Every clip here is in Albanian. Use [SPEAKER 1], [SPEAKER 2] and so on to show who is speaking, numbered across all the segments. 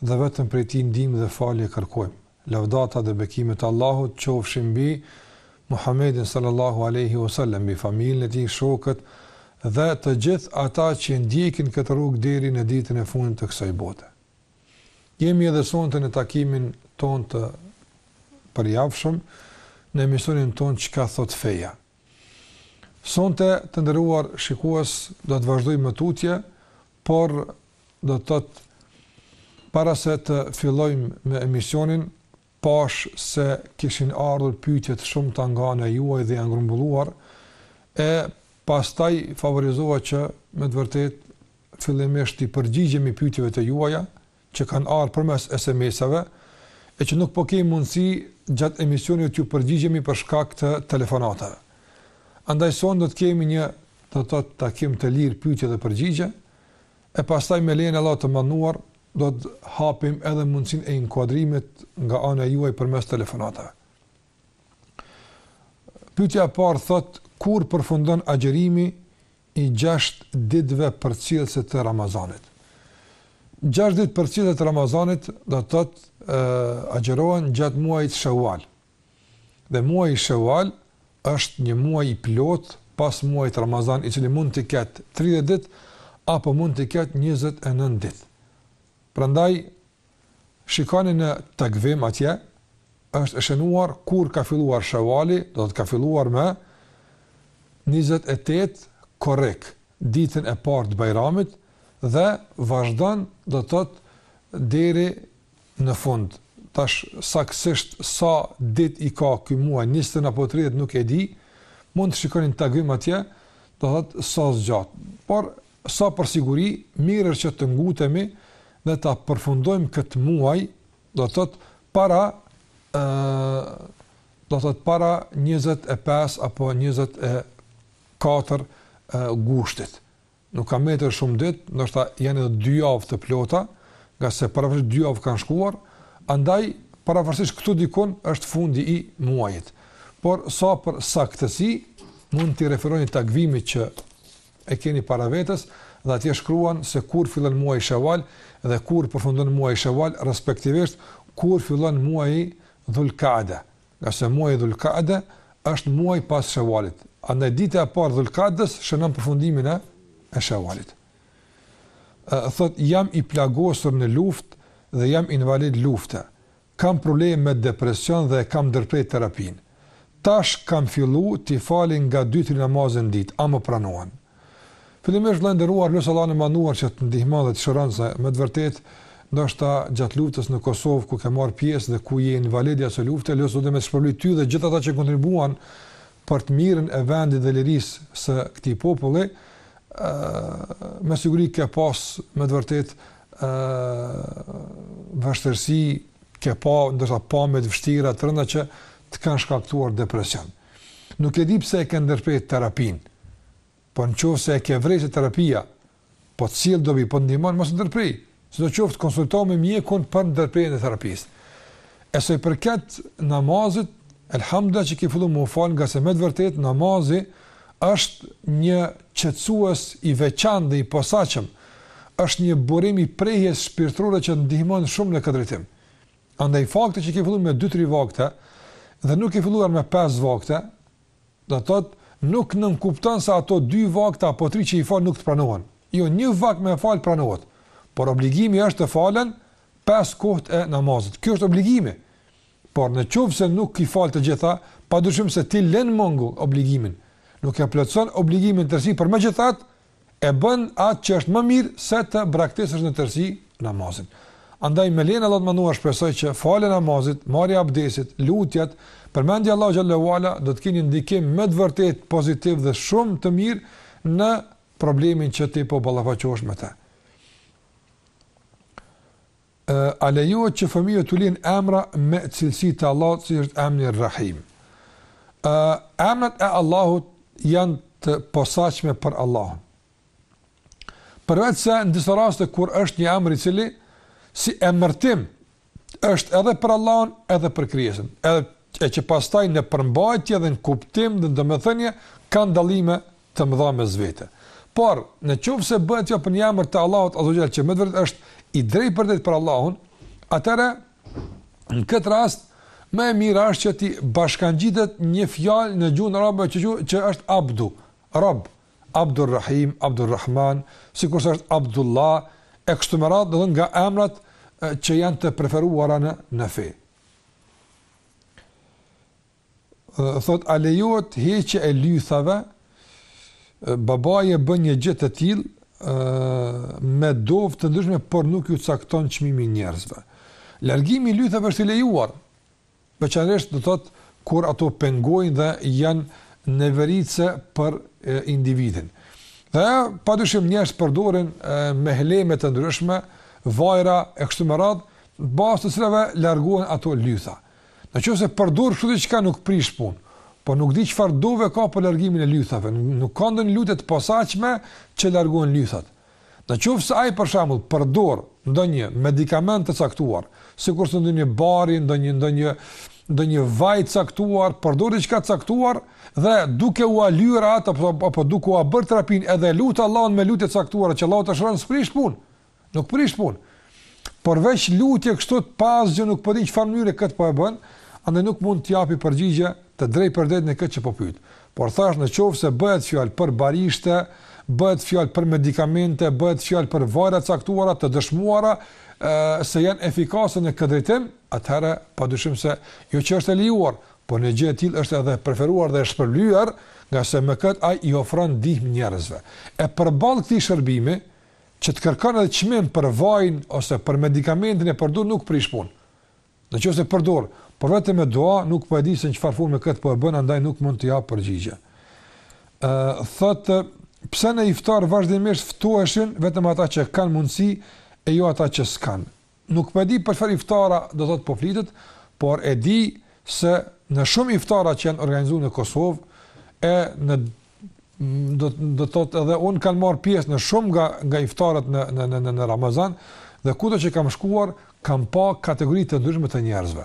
[SPEAKER 1] dhe vetëm prej Tij ndihmë dhe falje kërkojmë. Lavdata dhe bekimet e Allahut qofshin mbi Muhammedin sallallahu alejhi ue sellem, mbi familjen e tij, shokët dhe të gjithë ata që e ndjekin këtë rrugë deri në ditën e fundit të kësaj bote. Jemi edhe sonte në takimin tonë të përjavshëm në emisionin tonë Çka thotë feja. Sonte të nderuar shikues do të vazhdojmë më tutje, por do të thotë para se të fillojmë me emisionin, pashë se kishin ardhur pyetje të shumta nga ana e juaj dhe janë grumbulluar, e pastaj favorizohet që me të vërtetë fillimisht t'i përgjigjemi pyetjeve të juaja, që kanë ardhur përmes SMS-ave e që nuk po kemi mundësi gjatë emisioneve t'ju përgjigjemi për shkak të telefonatave. Andaj sonte do të kemi një, do të thotë, takim të lirë pyetje dhe përgjigje, e pastaj me lejen e Allahut të madhëruar do të hapim edhe mundësinë e inkuadrimit nga ana juaj përmes telefonatave. Pyetja e parë thotë kur përfundon agjërimi i gjashtë ditëve përcjellëse të Ramazanit. Gjashtë ditët përcjellëse të Ramazanit do të thotë agjërohen gjatë muajit Sheval. Dhe muaji Sheval është një muaj i plotë pas muajit Ramazan, i cili mund të ketë 30 ditë apo mund të ketë 29 ditë. Prandaj Shikoni në Takvim atje është e shënuar kur ka filluar Shevali, do të thotë ka filluar me 28 korrik, ditën e parë të Bajramit dhe vazhdon do të thotë deri në fund. Tash saktësisht sa ditë i ka ky muaj, 29 apo 30 nuk e di. Mund të shikoni në Takvim atje, do të thotë sa zgjat. Por sa për siguri, mirë është që të ngutemi dhe ta përfundojmë këtë muaj, do të thotë para ë do të thotë para 25 apo 24 gushtit. Nuk ka mbetur shumë ditë, ndoshta janë edhe 2 javë të plota, nga se para 2 javë kanë shkuar, andaj përafërsisht këtu dikun është fundi i muajit. Por sa për saktësi mund t'i referoheni takvimit që e keni para vetes dhe atje shkruan se kur fillon muaji Sheval dhe kur përfundon muaji Sheval, respektivisht kur fillon muaji Dhulkade. Ngase muaji Dhulkade është muaj pas Shevalit. Andaj dita e parë e Dhulkades shënon përfundimin e Shevalit. Thotë jam i plagosur në luftë dhe jam invalid lufte. Kam probleme me depresion dhe e kam ndërpre terapinë. Tash kam fillu ti fali nga dy tri namaze në ditë, a më pranohen? Fillimisht vëlla i nderuar lus Allahun e Madhnuar që të ndihmon dhe të shëron, se me të vërtetë ndoshta gjatë luftës në Kosovë ku ke marr pjesë dhe ku je invalid i asaj lufte lus Zotin me të shpërbly ty dhe gjithë ata që kontribuan për të mirën e vendit dhe lirisë së këtij populli, ë me siguri ke pas me të vërtet ë vështirësi, ke pa ndoshta pamje të vështira të rënda që të kanë shkaktuar depresion. Nuk e di pse e ke ndërpre terapin, po në qoftë se e ke vërejt se terapia, Po të sjell dobi, po të ndihmon mos e ndërprej. Sidoqoftë konsultohu me mjekun për ndërprerjen e terapisë. E sa i përket namazit, elhamdulilah që ke filluar me fal, ngase me të vërtetë namazi është një qetësues i veçantë dhe i posaçëm. Është një burim i prehjes shpirtërore që ndihmon shumë në këtë drejtim. Andaj fakti që ke filluar me 2-3 vakte dhe nuk ke filluar me 5 vakte, Do të thotë, nuk nënkupton se ato dy vakte apo tri që i fal nuk të pranohen. Jo, një vakt me e fal pranohet. Por obligimi është të falen pesë kohët e namazit. Ky është obligimi. Por në qoftë se nuk i fal të gjitha, pa dyshim se ti e len mangu obligimin. Nuk e plotëson obligimin në tërësi, por megjithatë, e bën atë që është më mirë se të braktisësh në tërësi namazin. Andaj me lejen e Allahut të Madhnuar shpresoj që falja e namazit, marrja e abdesit, lutjet, përmendja e Allahut xhel-le ve ala do të kenë ndikim me të vërtet pozitiv dhe shumë të mirë në problemin që ti po ballafaqohesh me te. A lejohet që fëmijëve t'u lihen emra me cilësi të Allahut, siç është emri Rahim? Ë emrat e Allahut janë të posaçme për Allahun. Përveçse në disa raste kur është një emër i cili si emërtim është edhe për Allahun, edhe për krijesën, edhe e që pastaj në përmbajtje dhe në kuptim dhe në domethënie kanë dallime të mëdha mes vete. Por, në qoftë se bëhet fjalë për një emër të Allahut azze ve xhel që me të vërtetë është i drejtpërdrejtë për Allahun, atëherë në këtë rast më e mira është që t'i bashkëngjitet një fjalë në gjuhën arabe që, që është abdu, rob, Abdurrahim, Abdurrahman, sikurse është Abdullah, e kështu me radhë, domethënë nga emrat që janë të preferuara në në fe. thotë a lejohet heqja e lythave babai e bën një gjë të tillë me dovë të ndryshme por nuk ju cakton çmimin njerëzve. Largimi i lythave është i lejuar. Veçanërisht do thotë kur ato pengojnë dhe janë neveritëse për individin. Dhe padyshim njerëz përdorin meheleme të ndryshme, vajra e kështu me radhë, në bazë të cilave largohen ato lytha. Në qoftë se përdor kështu diçka nuk prish punë. Po nuk di çfarë dove ka për largimin e lythave. Nuk ka ndonjë lutje të posaçme që largohen lythat. Në qoftë se ai për shembull përdor ndonjë medikament të caktuar, sikurse ndonjë bari, ndonjë ndonjë ndonjë vaj të caktuar, përdor diçka të caktuar dhe duke ua lyer atë apo, apo duke ua bërë terapinë edhe lut Allahun me lutje të caktuara që Allahu ta shëron s'prish punë. Nuk prish punë. Por veç lutje kështu të posaçme nuk po di çfarë mënyre këtë po e bën, andaj nuk mund të japi përgjigje të drejtpërdrejtë në këtë që po pyet. Por thash në qoftë se bëhet fjalë për barishte, bëhet fjalë për medikamente, bëhet fjalë për vajra të caktuara të dëshmuara ë se janë efikase në këtë drejtim, atëherë padyshim se jo që është e lejuar, por një gjë e tillë është edhe e preferuar dhe e shpërblyer, ngase me këtë ai i ofron ndihmë njerëzve. E përballë këtij shërbimi, që të kërkon edhe çmim për vajin ose për medikamentin e përdorur nuk prish punë. Në qoftë se përdor, por vetëm me dua nuk po e di se në çfarë forme këtë po e bën, andaj nuk mund të jap përgjigje. Ë thotë pse në iftar vazhdimisht ftoheshin vetëm ata që kanë mundësi e jo ata që s'kanë. Nuk po e di për çfarë iftara do të thotë po flitet, por e di se në shumë iftara që janë organizuar në Kosovë e në do do thotë edhe un kam marr pjesë në shumë nga nga iftaret në në në në Ramazan dhe kudo që kam shkuar kam pa kategori të ndryshme të njerëzve.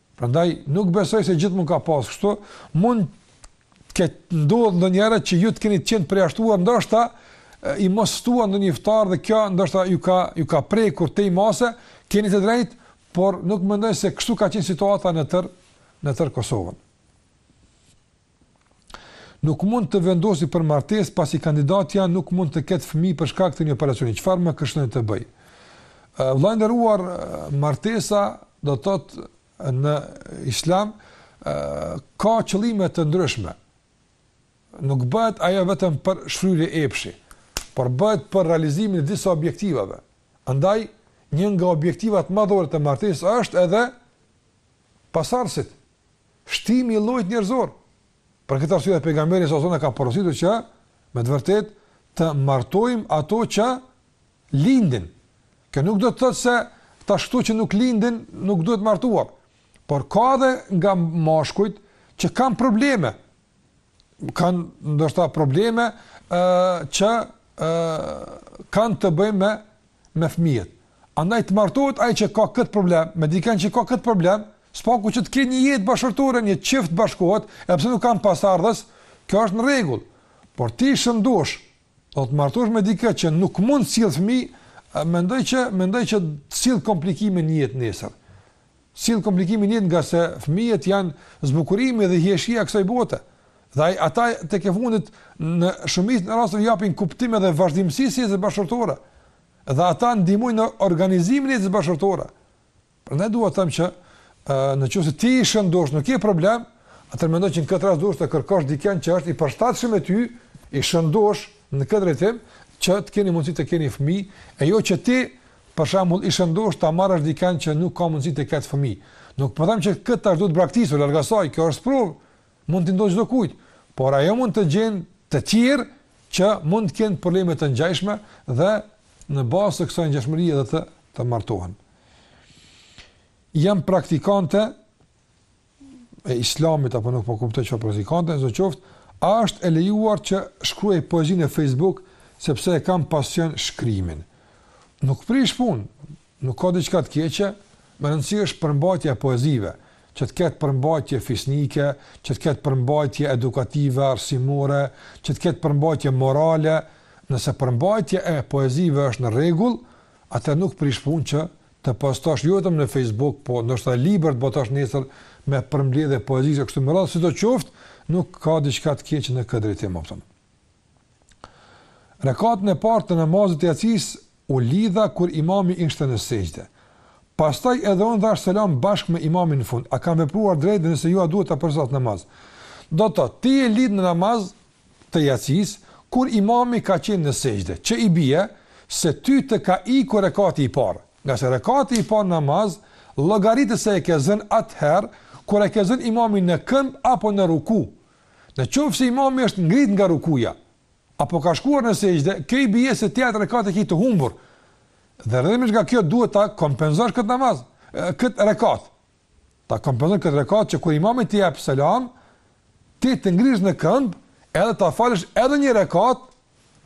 [SPEAKER 1] Prandaj nuk besoj se gjithmonë ka pas kështu, mund të ketë ndodhur ndonjëherë që ju të keni qenë përjashtuar ndoshta i mos ftuar në një iftar dhe kjo ndoshta ju ka ju ka prekur tej mase, keni të drejtë, por nuk mendoj se kështu ka qenë situata në tërë në tërë Kosovën. nuk mund të vendosi për martesë pasi kandidatja nuk mund të ketë fëmijë për shkak të një operacioni, çfarë më këshilloni të bëj? Vëlla i nderuar, martesa do të thotë në Islam ka qëllime të ndryshme. Nuk bëhet ajo vetëm për shfryrje epshi, por bëhet për realizimin e disa objektivave. Andaj një nga objektivat madhore të martesës është edhe pasardhësit, Shtimi i llojit njerëzor. Për këtë arsye pejgamberi s.a.s. na ka porositur që me të vërtetë të martojmë ato që lindin. Kjo nuk do të thotë se tash këto që nuk lindin nuk duhet martuar. Por ka edhe nga mashkujt që kanë probleme. Kanë ndoshta probleme ë që ë kanë të bëjnë me me fëmijët. Andaj të martohet ai që ka këtë problem, me dikën që ka këtë problem, së paku që të kenë një jetë bashkëshortore, një çift bashkohet, edhe pse nuk kanë pasardhës, kjo është në rregull. Por ti i shëndosh, do të martohesh me dikë që nuk mund të sjell fëmijë, mendoj që mendoj që të sjell komplikime në jetë nesër. Sjell komplikime në jetë ngase fëmijët janë zbukurimi dhe hijeshia e kësaj bote. Dhe ata tek e fundit në shumicën e rasteve japin kuptim edhe vazhdimësisë së jetës bashkëshortore. Dhe ata ndihmojnë në organizimin e jetës bashkëshortore. Prandaj dua të them që në qoftë se ti je i shëndosh, nuk ke problem, atëherë mendoj që në këtë rast duhet të kërkosh dikën që është i përshtatshëm me ty, i shëndosh në këtë drejtim që të keni mundësi të keni fëmijë, e jo që ti Për shembull, i shëndoshë ta marrësh dikën që nuk ka mundësi të ketë fëmijë. Nuk po them që këtë tash duhet braktisur, larg asaj, kjo është sprovë, mund t'i ndodhë çdokujt, por ajo mund të gjejë të tjerë që mund të kenë probleme të ngjashme dhe në bazë të kësaj ngjashmërie edhe të martohen. Jam praktikante e islamit apo nuk po kuptoj çfarë praktikante sidoqoftë, a është e lejuar që të shkruaj poezi në Facebook sepse e kam pasion shkrimin. Nuk prish punë, nuk ka diçka të keqe, me rëndësi është përmbajtja e poezive, që të ketë përmbajtje fisnike, që të ketë përmbajtje edukative, arsimore, që të ketë përmbajtje morale, nëse përmbajtje e poezive është në rregull, atëherë nuk prish punë që të postosh jo vetëm në Facebook, po ndoshta libër të botosh nesër me përmbledhje poezish e kështu me radhë, sidoqoftë, nuk ka diçka të keqe në këtë drejtim, apo. Rekatin e parë të namazit të jacisë u lidha kur imami ishte në sexhde. Pastaj edhe unë dhashë selam bashkë me imamin në fund. A kam vepruar drejt dhe nëse jo a duhet ta përsëris namazin? Do të thotë ti je lidh në namaz të jacisë, kur imami ka qenë në sexhde, që i bie, se ty të ka ikur rekati i parë, ngase rekati i parë në namaz, llogaritet se e ke zënë atëherë, kur e ke zënë imamin në këmbë apo në ruku. Në qoftë se imami është ngritë nga rukuja, apo ka shkuar në sexhde, kjo i bie se ti atë rekat e ke të humbur, dhe rrjedhimisht nga kjo duhet ta kompenzosh këtë namaz, këtë rekat. Ta kompenzosh këtë rekat që kur imami të jep selam, ti të ngrihesh në këmbë, edhe ta falësh edhe një rekat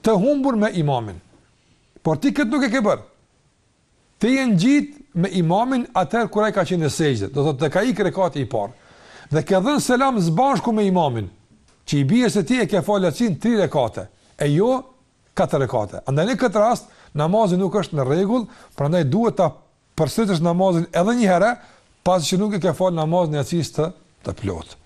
[SPEAKER 1] të humbur me imamin. Por ti këtë nuk e ke bërë. Ti je ngjit me imamin atëherë kur ai ka qenë në sexhde, do thotë të ka ikë rekati i parë. Dhe ke dhënë selam së bashku me imamin, që i bie se ti e ke falë jacinë 3 rekate, e jo 4 rekate. Andaj në këtë rast namazi nuk është në rregull, prandaj duhet ta përsëritësh namazin edhe një herë, pasi që nuk e ke falë namazin e jacisë të, të plotë.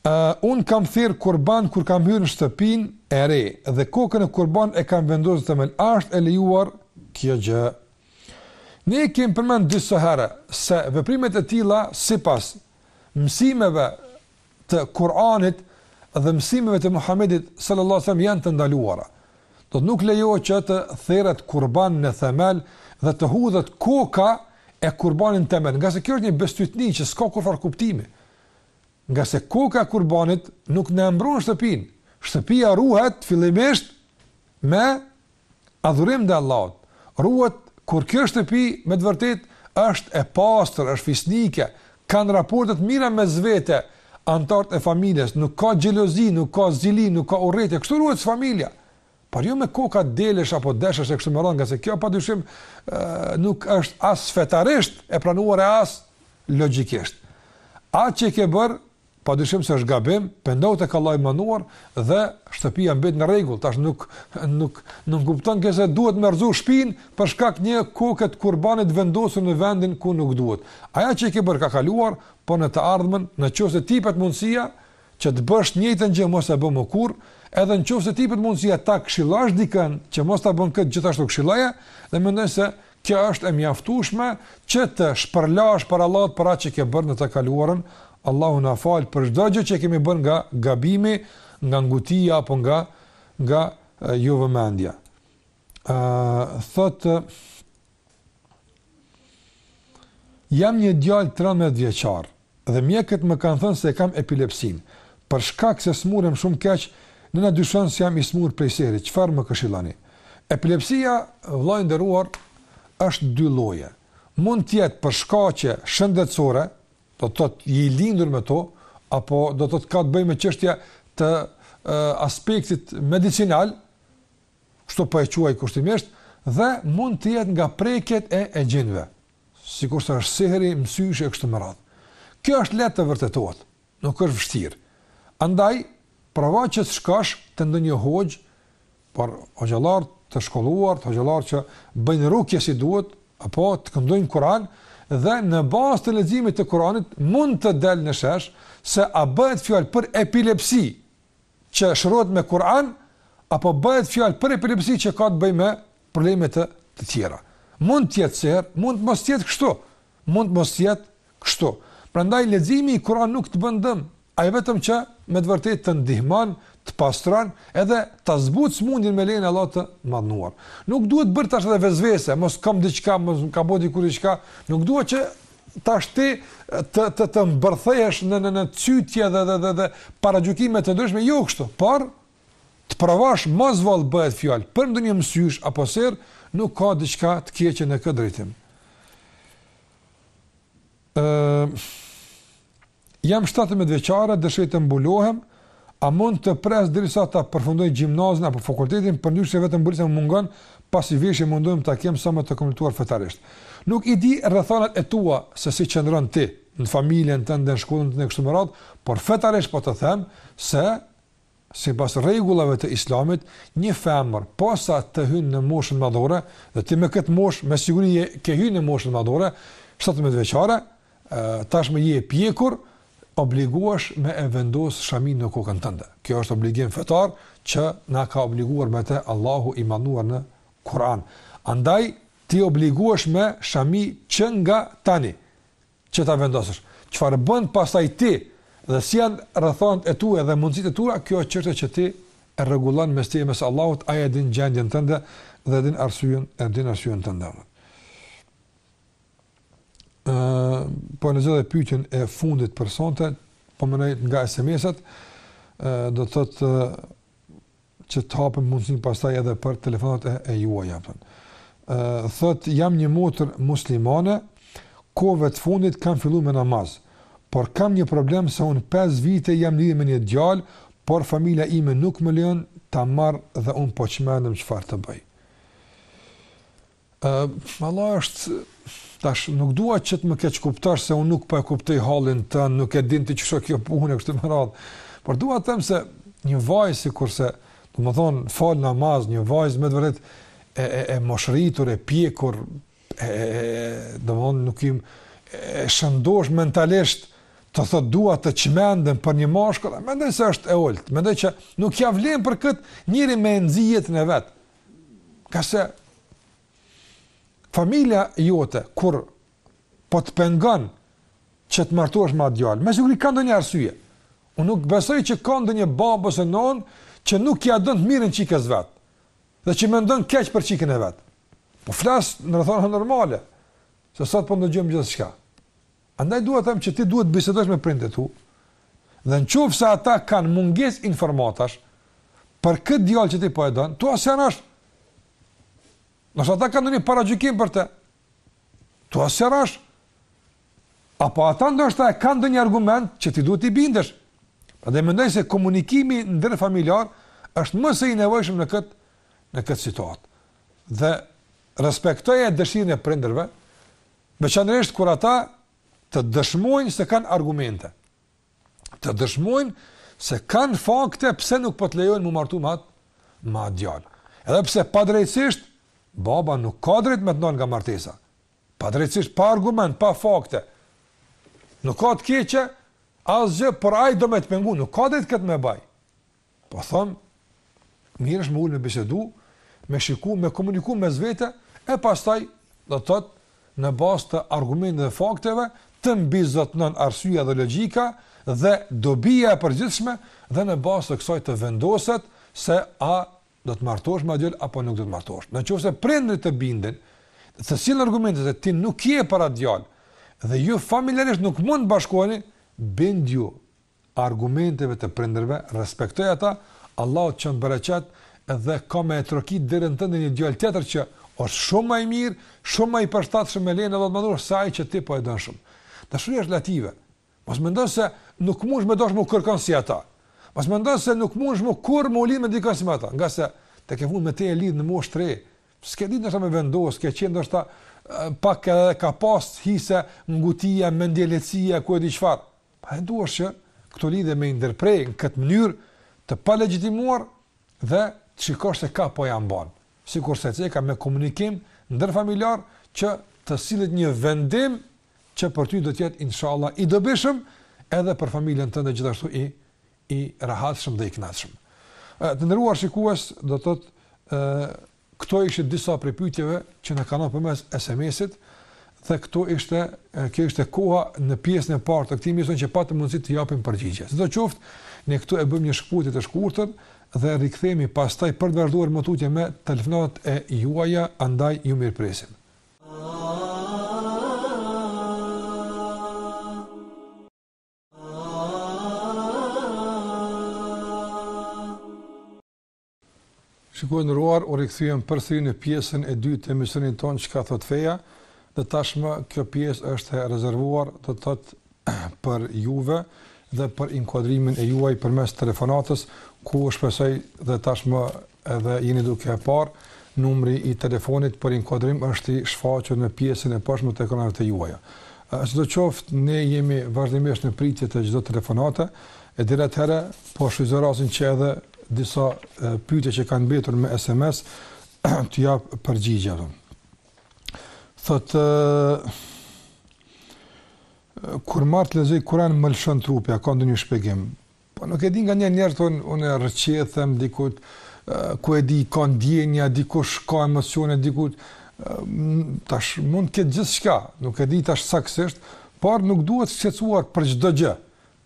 [SPEAKER 1] Uh, unë kam therë kurban kur kam hyrë në shtëpinë e re dhe kokën e kurbanit e kam vendosur në themel, a është e lejuar kjo gjë. Ne e kemë përmend disa herë se veprimet e tilla sipas mësimeve të Kur'anit dhe mësimeve të Muhamedit sallallahu alaihi wasallam janë të ndaluara. Do të thotë nuk lejohet që të theret kurban në themel dhe të hudhet koka e kurbanit n themel, ngase kjo është një bestytni që s'ka kurrfarë kuptimi. Ngase koka e kurbanit nuk e mbron shtëpinë. Shtëpia ruhet fillimisht me adhurim ndaj Allahut, ruhet kur kjo shtëpi me të vërtetë është e pastër, është fisnike, kanë raporte të mira mes vete anëtarët e familjes, nuk ka xhelozi, nuk ka zili, nuk ka urrejtje, kështu ruhet familja. Por jo me koka delesh apo deshësh e kështu me radhë, ngase kjo padyshim nuk është as fetarisht e pranuar e as logjikisht. Atë që e ke bërë, Padyshim se është gabim, pendohu tek Allahu i Madhëruar dhe shtëpia mbet në rregull. Tash nuk nuk nënkupton kjo se duhet me rrëzu shpinë për shkak një koke të kurbanit vendosur në vendin ku nuk duhet. Ajo që e ke bërë ka kaluar, po në të ardhmen, në qoftë se t'ipet mundësia që të bësh të njëjtën gjë mos e bë më kurrë, edhe në qoftë se t'ipet mundësia ta këshillosh dikën që mos ta bën këtë gjithashtu këshilloje dhe mendoj se Kjo është e mjaftueshme që të shpërlahesh para Allahut për atë që ke bërë në të kaluarën, Allahu na fal për çdo gjë që kemi bërë nga gabimi, nga ngutia apo nga nga jo vëmendja. Ë thotë Jam një djalë 13 vjeçar. dhe mjekët më kanë thënë se e kam epilepsinë. Për shkak se smurem shumë keq, nëna dyshon se jam i smurë prej sehri, çfarë më këshilloni? Epilepsia, vëlla i nderuar, është dy lloje. Mund të jetë për shkaqe shëndetësore, do të thotë je i lindur me to, apo do të thotë ka të bëjë me çështje të aspektit medicinal, kështu po e quaj kushtimisht, dhe mund të jetë nga prekjet e e xhinëve. sikurse është sihri, mësyshë e kështu me radhë. Kjo është lehtë të vërtetohet, nuk është vështirë. Andaj, prova që të shkosh te ndonjë hoxhë, por hoxhallar të shkolluar, hoxhallar që bëjnë rukje si duhet, apo të këndojnë Kur'an dhe në bazë të leximit të Kur'anit mund të del në shesh se a bëhet fjalë për epilepsi që shërohet me Kur'an apo bëhet fjalë për epilepsi që ka të bëjë me probleme të tjera. Mund të jetë sehr, mund të mos jetë kështu. Mund të mos jetë kështu. Prandaj leximi i Kur'an nuk të bën dëm, ai vetëm që me të vërtetë të ndihmon, të pastron edhe ta zbut smundjen me lejen e Allahut të madhnuar. Nuk duhet bërë tash edhe vezvese, mos kam diçka, mos ka bo dikush diçka, nuk duhet që tash ti të të të mbërthehesh në në në cytje dhe dhe dhe, dhe paragjykime të ndryshme, jo kështu, por Të provash mos vallë bëhet fjalë për ndonjë mësysh apo sehr, nuk ka diçka të keqe në këtë drejtim. Ëm Jam 17 vjeçare, dëshiroj të mbulohem, a mund të pres derisa ta përfundoj gjimnazin apo fakultetin, përndryshe vetëm mbulesa më mungon, pasi veshjen mundohem ta kem sa më të kompletuar fetarisht. Nuk i di rrethanat e tua se si qëndron ti në familjen tënde, në shkollën tënde kështu me radhë, por fetarisht po të them se Sipas rregullave të Islamit, një femër posa të hyn në moshën madhore, dhe ti me këtë moshë me siguri ke hyrë në moshën madhore, shtatëmbëdhjetë vjeçare, tashmë je e pjekur, obligohesh me e vendos shaminë në kokën tënde. Kjo është obligim fetar që na ka obliguar me të Allahu i madhnuar në Kur'an. Andaj ti obligohesh me shami që nga tani. që ta vendosësh. Çfarë bën pastaj ti dhe si janë rrethanat e tua dhe mundësitë e tua, kjo është çështje që ti e rregullon mes teje mes Allahut, ai e din gjendjen tënde dhe din arsyen, e din arsyen tënde. Ë, po lexoj edhe pyetjen e fundit për sonte, po më nga SMS-at, ë do të thotë që të hapim mundësinë pastaj edhe për telefonat e, e juaja. Thot, jam një motër muslimane, kohëve të fundit kam fillu me namaz, por kam një problem se unë 5 vite jam lidhë me një djalë, por familja ime nuk më len ta marr dhe unë po çmendem çfarë të bëj. Ëh, valla është tash nuk dua që të më keqkuptosh se unë nuk po e kuptoj hallin tënd, nuk e din ti ç'është kjo punë kështu me radhë. Por dua të them se një vajzë sikurse, domethënë fal namaz, një vajzë me vërtet e e e moshërritur, e pjekur, e, e, e domethënë nuk i e shëndoshë mentalisht të thotë dua të çmendem për një mashkull, mendoj se është e ulët. Mendoj që nuk ia vlen për kët njeri me nxjerrë jetën e vet. ka se familja jote, kur po të pengon që të martohesh me at djal, me siguri ka ndonjë arsye. Unë nuk besoj që ka ndonjë babë ose nonë që nuk ja don të mirën çikës vet, dhe që mendon keq për çikën e vet. Po flas në rrethana normale, se sot po ndëgjojm gjithçka. Andaj dua të them që ti duhet të bisedosh me prindërit e tu dhe në qoftë se ata kanë mungesë informatash për këtë djalë që ti po e don, ti ua sqaron. Nëse ata kanë një paragjykim për të, ti ua sqaron. Apo ata ndoshta e kanë ndonjë argument që ti duhet të bindesh. Prandaj mendoj se komunikimi ndërfamiljar është më se i nevojshëm në këtë në këtë situatë. Dhe respektoje dëshirën e prindërve, Veçanërisht kur ata të dëshmojnë se kanë argumente, të dëshmojnë se kanë fakte pse nuk po të lejojnë m'u martu me atë, me atë djalë. Edhe pse padrejtësisht, baba nuk ka drejt me të ndalë nga martesa. Padrejtësisht, pa argument, pa fakte. Nuk ka të keqe, asgjë, por ai do me të pengu, nuk ka drejt këtë me baj. Po thom, mirë është me ul me bisedu, me shiku, me komuniku mes vete e pastaj do të thot në bazë të argumenteve dhe fakteve të mbizotnon arsyeja dhe logjika dhe dobia e përgjithshme dhe në bazë të kësaj të vendoset se a do të martosh me at djal apo nuk do të martosh. Në qoftë se prindërit të binden, të sjellin argumente se ti nuk je për atë djal dhe ju familjarisht nuk mund të bashkoheni, bindju argumenteve të prindërve, respektoji ata, Allahu të çon bereqet dhe ka me e trokitë derën tënde një djalë tjetër që është shumë më i mirë, shumë më i përshtatshëm me lejen e Allahut madhnuar se ai që ti po e don shumë. Dashuria është relative. Mos mendo se nuk mundesh me dashtë më kërkon si atë. Mos mendo se nuk mundesh më kurr me u lidh me dikon si me atë, ngase tekefundit me te je lidh në moshë të re. S'ke ditë ndoshta me vendos, ke qenë ndoshta pak edhe ka pas hise ngutia, mendjelehtësia, ku e di çfarë. Pra duhesh që këto lidhje me i ndërprej në këtë mënyrë të palegjitimuar dhe të shikosh se ka po ja mban. Sikurse ceka me komunikim ndërfamiljar që të sillet një vendim që për ty do të jetë inshallah i dobishëm edhe për familjen tënde gjithashtu i i rahatshëm dhe i kënaqshëm. Të nderuar shikues, do të thotë Këto ishte disa prej pyetjeve që na kanë ardhur përmes SMS-it dhe këto ishte kjo ishte koha në pjesën e parë të këtij emisioni që patëm mundësi të japim përgjigje. Sidoqoftë, ne këtu e bëjmë një shkputje të shkurtër dhe rikthehemi pastaj për të vazhduar më tutje me telefonatat e juaja, andaj ju mirëpresim. Shikues të nderuar, u rikthyem përsëri në pjesën e dytë të emisionit tonë Çka thotë feja? Dhe tashmë kjo pjesë është e rezervuar, do të thotë për juve dhe për inkuadrimin e juaj përmes telefonatës, ku shpresoj dhe tashmë edhe jeni duke e parë, numri i telefonit për inkuadrim është i shfaqur në pjesën e poshtme të ekraneve të juaja. Sidoqoftë, ne jemi vazhdimisht në pritje të çdo telefonate E deri atëherë po shfrytëzoj rastin që edhe disa pyetje që kanë mbetur me SMS t'u jap përgjigje ato. Thotë kur marr të lexoj Kur'an më lëshon trupi, a ka ndonjë shpjegim? Po nuk e di nganjëherë unë rrëqethem diku ku e di ka ndjenja, diku ka emocione, diku tash mund të ketë gjithçka, nuk e di tash saktësisht, por nuk duhet shqetësuar për çdo gjë.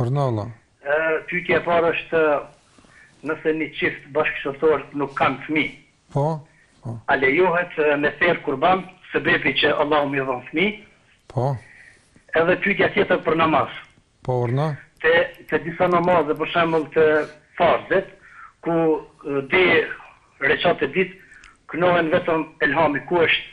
[SPEAKER 2] Urdhno. Pyetja e parë është nëse një çift bashkëshortor nuk kanë fëmijë.
[SPEAKER 1] Po, po.
[SPEAKER 2] A lejohet me therë kurban sebepi që Allahu me i dhon fëmijë?
[SPEAKER 1] Po.
[SPEAKER 2] Edhe pyetja tjetër për namaz.
[SPEAKER 1] Po, urdhno.
[SPEAKER 2] Te te disa namaze, për shembull te farzet, ku dy rekate dyta këndohen vetëm elhami, ku është?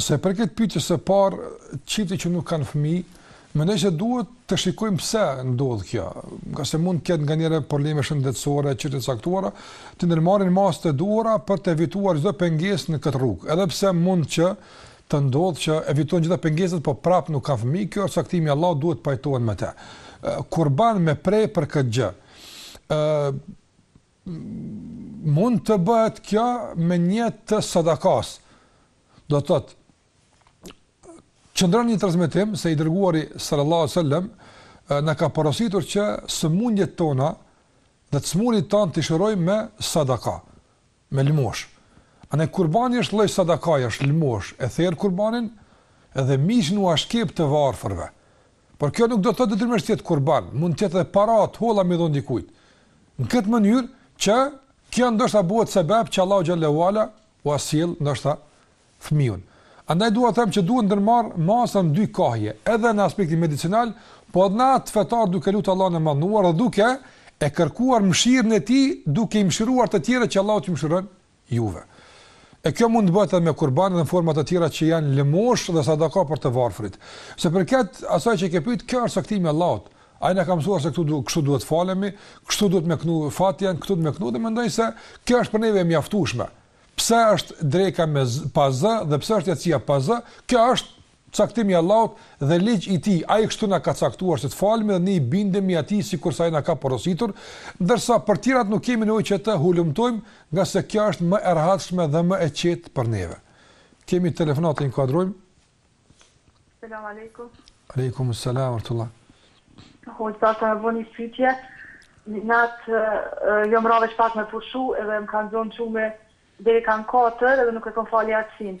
[SPEAKER 1] Sa i përket pyetjes së parë, çifte që nuk kanë fëmijë, mendoj se duhet të shikojmë pse ndodh kjo. Nga se mund të ketë nganjëherë probleme shëndetësore, çështje të caktuara, të ndërmarrin masat e duhura për të evituar çdo pengesë në këtë rrugë. Edhe pse mund që të ndodhë që evitojnë gjitha pengesat, po prapë nuk kanë fëmijë, kjo është caktimi i Allahut, duhet të pajtohen me të. Kurban me pre për këtë gjë. Ë mund të bëhet kjo me nijet të sadakasë. Do të thotë, qëndron një transmetim se i dërguari sallallahu alajhi wasallam na ka porositur që sëmundjet tona dhe të smurit tanë t'i shërojmë me sadaka, me lëmosh. Andaj kurbani është lloj sadakaje, është lëmosh, e therë kurbanin edhe mishin ua shkep të varfërve. Por kjo nuk do të thotë detyrimisht të jetë kurban, mund të jetë edhe para të holla me dhon dikujt. Në këtë mënyrë që kjo ndoshta bëhet sebab që Allahu xhelle ue ala ua sjell ndoshta fëmijën. Andaj dua të them që duhet ndërmarr masat në dy kahje, edhe në aspektin medicinal, po edhe në atë fetar duke lutur Allahun e madhëruar dhe duke e kërkuar mëshirën e tij, duke i mëshiruar të tjerët që Allahu t'ju mëshiron juve. E kjo mund të bëhet edhe me kurban dhe në forma të tjera që janë lëmoshë dhe sadaka për të varfrit. Sa i përket asaj që ke pyet, kjo është caktimi i Allahut. Ai na ka mësuar se këtu duhet kështu duhet falemi, kështu duhet me kënu Fatihen, këtu duhet me kënu dhe mendoj se kjo është për neve e mjaftueshme. Pse është dreka me zë, pa zë dhe pse është jacia pa zë? Kjo është Caktim i Allahut dhe ligj i Tij, Ai kështu na ka caktuar që të falemi dhe ne i bindemi Atij sikurse Ai na ka porositur, ndërsa për të tjerat nuk kemi nevojë që të hulumtojmë, ngase kjo është më e rehatshme dhe më e qetë për neve. Kemi telefonat të inkuadrojmë.
[SPEAKER 3] Selam aleikum.
[SPEAKER 1] Aleikum selam ورحمة Hoxha,
[SPEAKER 3] të më bëni pytje, një natë jom ra veç pak me pushu edhe më ka zonë gjumi deri kah katër edhe nuk e
[SPEAKER 1] kam falë jacinë.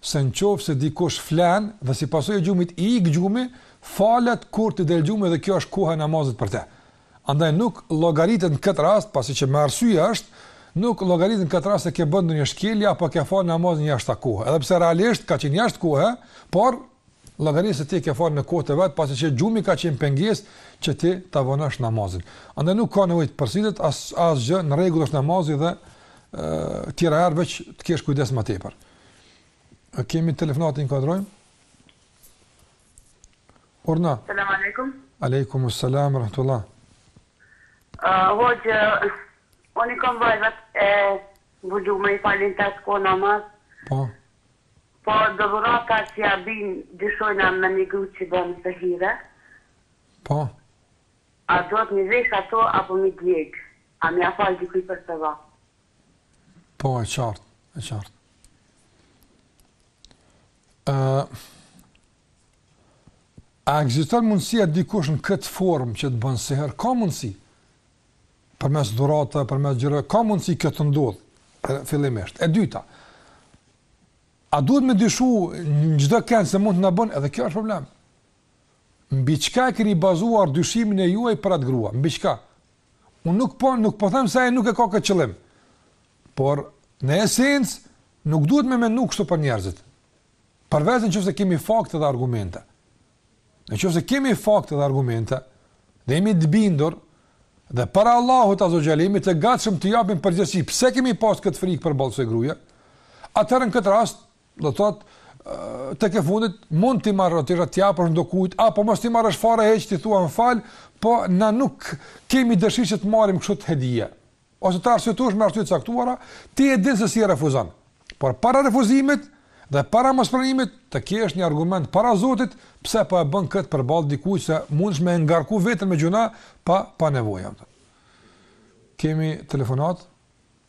[SPEAKER 1] se në qoftë se dikush flen dhe si pasojë e gjumit i ik gjumi, falet kur të del gjumi dhe kjo është koha e namazit për te. Andaj nuk llogaritet në këtë rast, pasi që me arsye është, nuk llogaritet në këtë rast se ke bën ndonjë shkelje apo ke fal namazin jashtë kohe. Edhe pse realisht ka qenë jashtë kohe, por llogaritet se ti ke fal në kohë të vet, pasi që gjumi ka qenë pengesë që ti ta vonosh namazin. Andaj nuk ka nevojë të përsëritet as asgjë, në rregull është namazi dhe ë tjera herë veç të kesh kujdes më tepër. A kemi telefonatë, inkuadrojmë? Urdhno.
[SPEAKER 3] Selam aleikum.
[SPEAKER 1] Aleikum selam rahmetullah.
[SPEAKER 3] Uh, hoxhë, unë i kom vajzat e mbulume i falin pesë kohë namaz.
[SPEAKER 1] Po.
[SPEAKER 3] Po, dhe dhurata që ia bin, dyshojna me ni gru që bënë sihire.
[SPEAKER 1] Po.
[SPEAKER 3] A duhet me i vesh ato, apo me i djegë? A me ia falë dikuj për sevap?
[SPEAKER 1] Po, e qartë, e qartë. Uh, a ekziston mundësia dikush në këtë formë që të bën sihër? Ka mundësi? Përmes dhurata, përmes gjëra, ka mundësi kjo të ndodhë? Fillimisht. E dyta, a duhet me dyshu në çdo kënd se mund të na bën? Edhe kjo është problem. Mbi çka e keni bazuar dyshimin e juaj për atë grua? Mbi çka? Unë nuk po, nuk po them se ajo nuk e ka këtë qëllim, por në esencë nuk duhet me menu kështu për njerëzit. Përveç në qoftë se kemi fakte dhe argumente. Në qoftë se kemi fakte dhe argumente, dhe jemi të bindur, dhe para Allahut azze ue xhel jemi të gatshëm të japim përgjegjësi, pse kemi pas këtë frikë përballë asaj gruaje, atëherë në këtë rast, Do të thotë tek e fundit mund t'i marrë t'i dhurojë ndokujt apo mos t'i marrësh fare hiç t'i thuash më fal, po ne nuk kemi dëshirë që të marrim kështu hedije. Ose të arsyetuar me arsye të caktuara, ti e din se si e refuzon. Por para refuzimit dhe para mospranimit të kesh një argument para Zotit pse po e bën këtë përballë dikujt se mundsh me ngarku veten me gjynah pa pa nevojë. Kemi telefonat?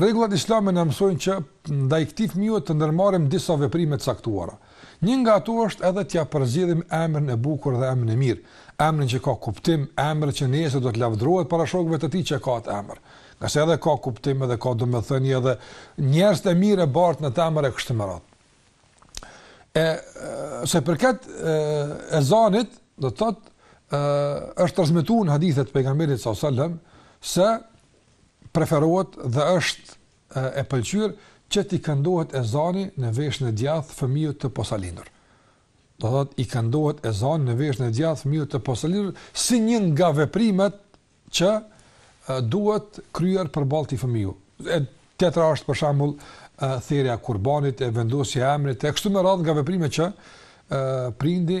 [SPEAKER 1] Rregullat islame na mësojnë që ndaj këtij fëmiju të ndërmarrim disa veprime të caktuara. Një nga ato është edhe t'ia përzgjedhim emrin e bukur dhe emrin e mirë, emrin që ka kuptim, emrin që nesër do të lavdërohet para shokëve të tij që e ka atë emër. Ngase edhe ka kuptim edhe ka domethënie edhe njerëz të mirë e bartin atë emër e kështu me radhë. E sa i përket ezanit, do të thotë është transmetuar në hadithe të pejgamberit sallallahu alajhi wasallam se preferohet dhe është e pëlqyer që t'i këndohet ezani në veshin e djathtë fëmijës të posalindur. Do të thotë i këndohet ezani në veshin e djathtë fëmijës të posalindur si një nga veprimet që duhet kryer përballë atij fëmiju. E tjetra është për shembull therja e kurbanit e vendosja e emrit e kështu me radhë nga veprimet që prindi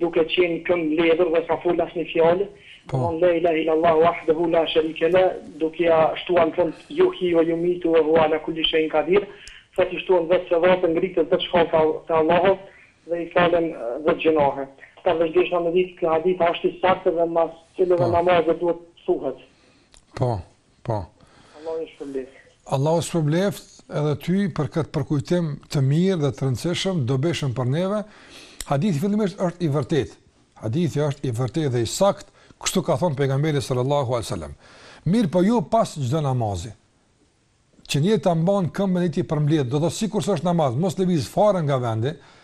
[SPEAKER 2] duke qenë këmbëmbledhur dhe s'ka folë asnjë fjalë, thotë la ilahe illa Allah wahdehu la sharike leh, duke ia shtuar në fund yuhyi wa yumitu wa huwa ala kulli shay'in qadir, thotë i shtohen dhjetë sevape, ngritet dhjetë shkallë te Allahu dhe i falen dhjetë gjynahe. Pata dashtë me ditë ky hadith a është i saktë dhe mas cilëve namaze duhet të thuhet.
[SPEAKER 1] Po. Po.
[SPEAKER 2] Allahu ju shpërbleftë.
[SPEAKER 1] Allahu të shpërbleftë edhe ty për këtë përkujtim të mirë dhe të rëndësishëm, të dobishëm për neve. Hadithi fillimisht është i vërtetë. Hadithi është i vërtetë dhe i saktë, kështu ka thënë pejgamberi sallallahu alajhi wasallam. Mirëpo jo pas çdo namazi. Që njeri ta mban këmbën e tij përmbledh, do të thotë sikurse është në namaz, mos lëviz fare nga vendi,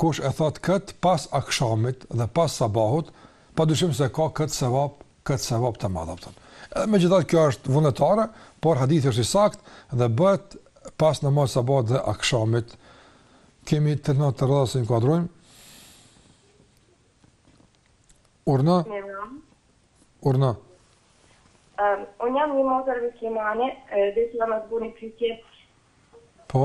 [SPEAKER 1] Kush e thotë këtë pas akshamit dhe pas sabahut, padyshim se ka këtë sevap, këtë sevap të madh apo. Edhe megjithatë kjo është vullnetare, por hadithi është i saktë dhe bëhet pas namazit të sabahut dhe akshamit. Kemi telefonatë të radhës e inkuadrojmë. Urdhno? Urdhno?
[SPEAKER 4] Um, unë jam një motër myslimane, desha me të bo një
[SPEAKER 1] pytje. Po?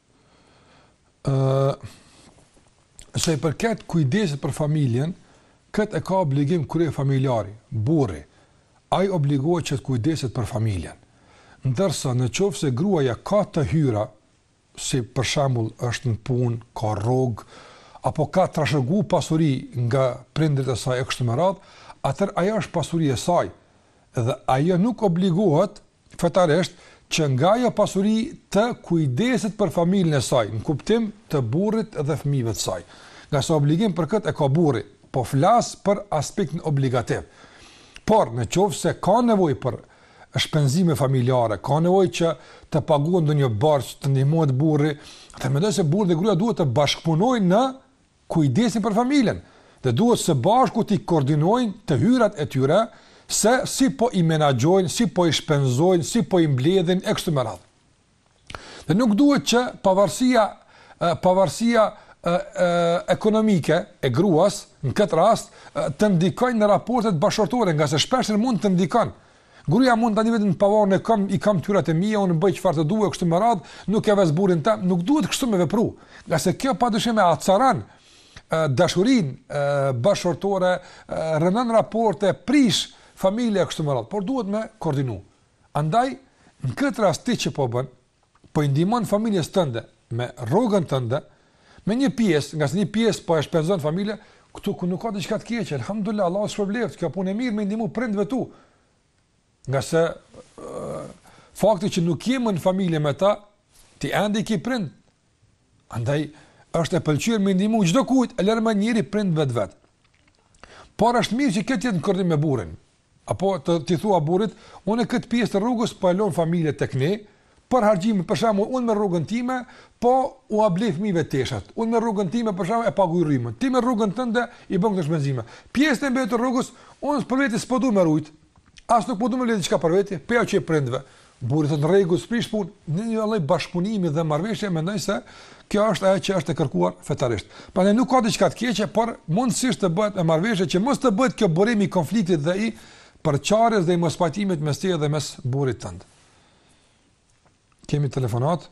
[SPEAKER 1] Sa i përket kujdesit për familjen, këtë e ka obligim kryefamiljari, burri, ai obligohet që të kujdeset për familjen. Ndërsa në qoftë se gruaja ka të hyra, si për shembull është në punë, ka rrogë, apo ka trashëgu pasuri nga prindërit e saj e kështu me radhë, atëherë ajo është pasuri e saj dhe ajo nuk obligohet fetarisht që nga ajo pasuri të kujdeset për familjen e saj, në kuptim të burrit dhe fëmijëve të saj. Ngase obligim për këtë e ka burri, po flas për aspektin obligativ. Por në qoftë se ka nevojë për shpenzime familjare, ka nevojë që të paguhet ndonjë borxh, të ndihmohet burri, atëherë mendoj se burri dhe gruaja duhet të bashkëpunojnë në kujdesin për familjen dhe duhet së bashku t'i koordinojnë të hyrat e tyre se si po i menaxhojnë, si po i shpenzojnë, si po i mbledhin e kështu me radhë. Dhe nuk duhet që pavarësia pavarësia ekonomike e gruas në këtë rast të ndikojnë në raportet bashkëshortore, ngase shpesh mund të ndikon Gruaja mund tani veten të pavarur në këmbë, i kam të hyrat e mia, unë bëj çfarë të dua kështu me radhë, nuk e ves burrin tem, nuk duhet kështu me vepru. Ngase kjo padyshim e acaron dashurinë bashkëshortore, rrënon raporte, prish familje kështu me radhë, por duhet me koordinu. Andaj në këtë rast ti që po bën, po i ndihmon familjes tënde me rrogën tënde, me një pjesë, ngase një pjesë po e shpenzon familja, këtu ku nuk ka diçka të keqe, alhamdulillah, Allahu të shpërbleftë, kjo punë e mirë me i ndihmu prindve tu, ngase fakti që nuk jemi në familje me ta, ti ende i ki prindër, andaj është e pëlqyer me ndihmu çdokujt, e lëre më njeriu prindve të vet, por është mirë që kjo të jetë në koordinim me burrin, Apo ti t'i thuash burrit, unë këtë pjesë të rrogës po e lë në familje tek ne, për harxhime, për shembull, unë me rrogën time, po ua blej fëmijëve teshat. Unë me rrogën time, për shembull, e paguaj rrymën. Ti me rrogën tënde, i bën këto shpenzime. Pjesën e mbetur të rrogës, unë për vete s'po dua me rujt. As nuk po dua me ble diçka për vete, po ua çoj prindve. Burri thotë në rregull, s'prish punë, në një lloj bashkëpunimi dhe marrëveshje mendoj se kjo është ajo që është e kërkuar fetarisht. Prandaj nuk ka diçka të keqe, por mundësisht të bëhet me marrëveshje që mos të bëhet kjo burim i konfliktit dhe i përçarjes dhe i mospajtimit mes teje dhe mes burrit tënd. Kemi
[SPEAKER 5] telefonatë.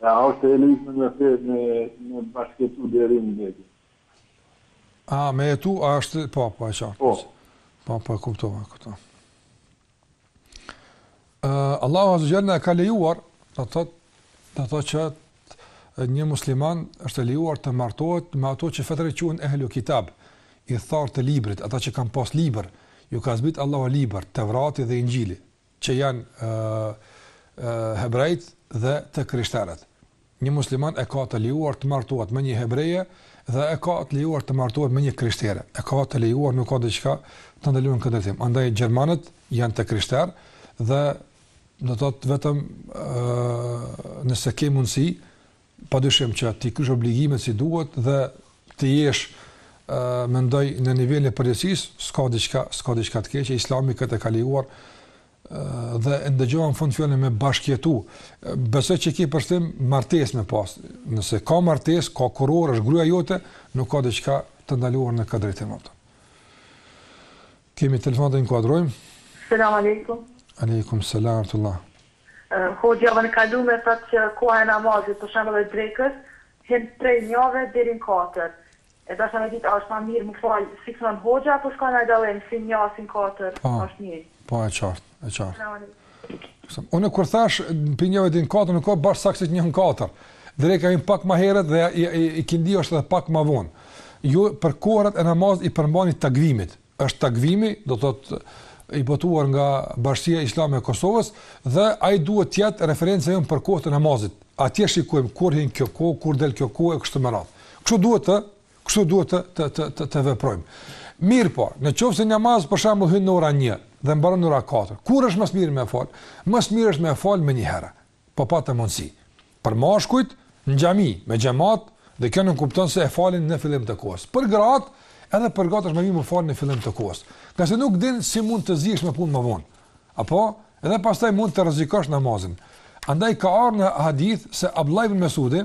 [SPEAKER 5] A është e
[SPEAKER 1] lejuar me
[SPEAKER 5] me fe
[SPEAKER 1] me
[SPEAKER 5] me bashkëjetu deri në vdekje?
[SPEAKER 1] A me jetu a është po po e qartë.
[SPEAKER 5] Po.
[SPEAKER 1] Po po e kuptova këtu. Ë uh, Allahu azze ve xhel ka lejuar, do të thotë, do të thotë që një muslimani i është lejuar të martohet me ato që fetarisht quhen ehlu kitab, ithtarë të librit, ata që kanë pas libër, ju ka zbrit Allahu libër, Tevrati dhe Inxhili. që janë hebrejt dhe të krishterët. Një musliman e ka të lejuar të martohet me një hebreje dhe e ka të lejuar të martohet me një të krishtere. E ka të lejuar, nuk ka diçka të ndaluar në këtë drejtim. Andaj gjermanët janë të krishterë dhe do të thotë vetëm ë nëse ke mundësi Padyshim që t'i kryesh obligimet si duhet dhe të jesh ë mendoj në nivelin e përgjegjësisë, s'ka diçka, s'ka diçka të keqe, Islami këtë e ka lejuar dhe e ndëgjova në fund fjalën me bashkëjetu. Besoj që ke për qëllim martesë me pas. Nëse ka martesë, ka kurorë, është gruaja jote, nuk ka diçka të ndaluar në këtë drejtim. Kemi telefonatë e inkuadrojmë.
[SPEAKER 3] Selam alejkum.
[SPEAKER 1] Alejkum selam
[SPEAKER 3] rahmetullah. Hoxhë javën e kalume thatë që koha e namazit për shembull e drekës hin prej njëve deri në katër e deshta me ditë a është ma mirë mu fal si knon hoxha apo ska naj dallim si në një si në katër
[SPEAKER 1] po,
[SPEAKER 3] është njëjtë.
[SPEAKER 1] Po e qart. E qartë. Unë kur thash prej njëve deri në katër nuk kam bash saktë një në katër. Dreka hin pak më herët dhe i, i, ikindia është edhe pak më vonë. Ju për kohërat e namazit përmbajuni takvimit. Është takvimi, do të thotë i botuar nga Bashkësia Islame e Kosovës dhe ai duhet të jetë referenca jonë për kohët e namazit. Atje shikojmë kur hin kjo kohë, kur del kjo kohë e kështu me radhë. Kështu duhet të Kështu duhet të të të të, të veprojmë. Mirpo, në qoftë se namazi për shembull hyn në ora 1 dhe mbaron në ora 4, kur është më së miri me fal? Më së miri është me fal menjëherë. Po pate mundësi. Për mashkujt në xhami me xhemat dhe kjo nënkupton se e falin në fillim të kohës. Për gratë, edhe për gratë është më mirë të falin në fillim të kohës. Ngase nuk din si mund të zihesh me punë më vonë. Apo, edhe pastaj mund të rrezikosh namazin. Andaj ka ardhur në hadith se Abdullah ibn Mesudi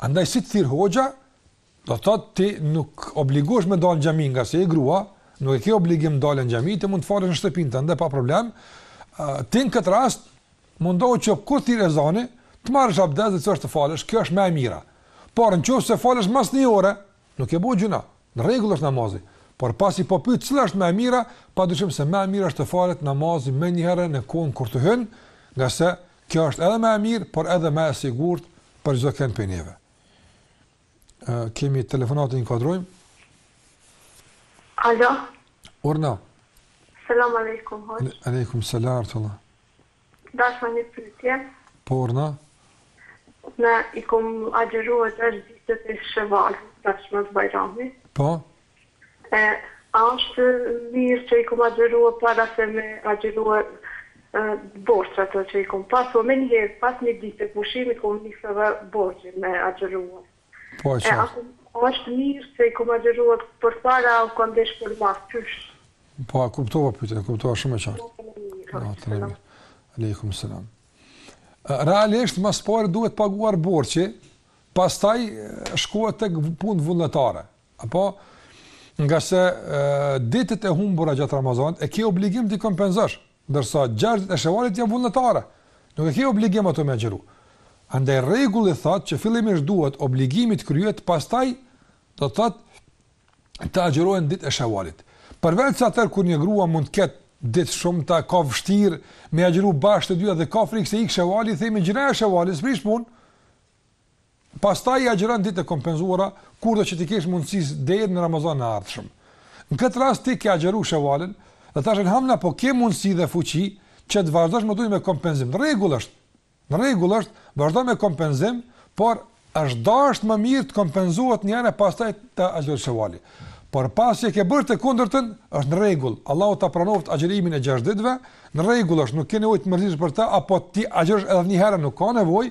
[SPEAKER 1] Andaj si të thirr hoxha, do të thotë ti nuk obligohesh me dalë në xhami ngase je grua, nuk e ke obligim daljen në xhami, ti mund të falësh në shtëpinë tënde pa problem. Ti në këtë rast mundohu që kur thirr ezani, të marrësh abdest dhe të çohesh të falësh, kjo është më e mira. Por nëse falësh mas një ore, Nuk ke bo gjynah, në rregull është namazi, por pasi po pyet cila është më e mira, padyshim se më e mira është të falet namazi menjëherë në kohën kur të hyn, ngase kjo është edhe më e mirë, por edhe më e sigurt për çdo kënd prej neve. Ë kemi telefonatë e inkuadrojmë.
[SPEAKER 4] Alo.
[SPEAKER 1] Urdhno.
[SPEAKER 4] Selam aleikum.
[SPEAKER 1] Aleikum selam
[SPEAKER 4] rahmetullah. Deshta një pyetje.
[SPEAKER 1] Po urdhno.
[SPEAKER 4] Unë i kom agjëruar gjashtë ditët e Shevvalit, tash mas Bajramit.
[SPEAKER 1] Po.
[SPEAKER 4] E a është mirë që i kom agjëruar para se me agjëruar borxhet ato që i kom pas, po menjëherë pas një dite pushimi kom nisur edhe borxhin me agjëruar.
[SPEAKER 1] Po e qartë.
[SPEAKER 4] E a është mirë që i kom agjëruar përpara, a u kon dasht përmas, qysh.
[SPEAKER 1] Po e kuptova pyetjen, e kuptova shumë e qartë. Natën
[SPEAKER 4] e
[SPEAKER 1] mirë. Aleikum selam. Realisht më së pari duhet paguar borxhi, pastaj shkohet tek punët vullnetare. Apo ngase ditët e humbura gjatë Ramazanit e ke obligim t'i kompenzosh. Ndërsa gjashtë ditët e Shevalit janë vullnetare, nuk e ke obligim ato me agjëru. Andaj rregulli thotë që fillimisht duhet obligimi të kryhet, pastaj do të thotë të agjërohen ditët e Shevalit. Përveç atëherë kur një grua mund të ketë ditë shumta ka vështirë me agjëru bashkë të dyja dhe ka frikë se ik Shevali, themi agjëro Shevalin, s'prish punë. Pastaj i agjëron ditët e kompenzuara, kurdo që të kesh mundësi deri në Ramazan e ardhshëm. Në këtë rast ti ke agjëruar Shevalin, dhe tash elhamdulillah po ke mundësi dhe fuqi që të vazhdosh më tutje me kompenzim. Në rregull është. Në rregull është, vazhdo me kompenzim, por është dashtë më mirë të kompenzohet një herë pastaj të agjërosh Shevalin. Por pasi e ke bërë të kundërtën, është në rregull. Allahu ta pranoftë agjërimin e 6 ditëve. Në rregull është, nuk ke nevojë të mërzitesh për të, apo t'i agjërosh edhe një herë nuk ka nevojë,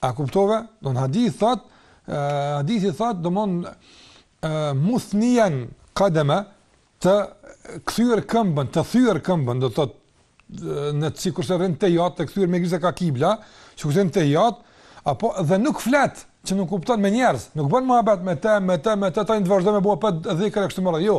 [SPEAKER 2] A
[SPEAKER 1] kuptove? Don hadith thot, hadithi thot domethënë muthnijen kademe të kthyer këmbën, të thyer këmbën, do thotë sikurse rrin tehijat, të kthyer me fytyrë ka kibla, sikurse rrin tehijat, apo dhe nuk flet, që nuk kupton me njerëz, nuk bën muhabet me të, me të, me të, tani të vazhdon me bo dhikër e kështu me radhë. Jo,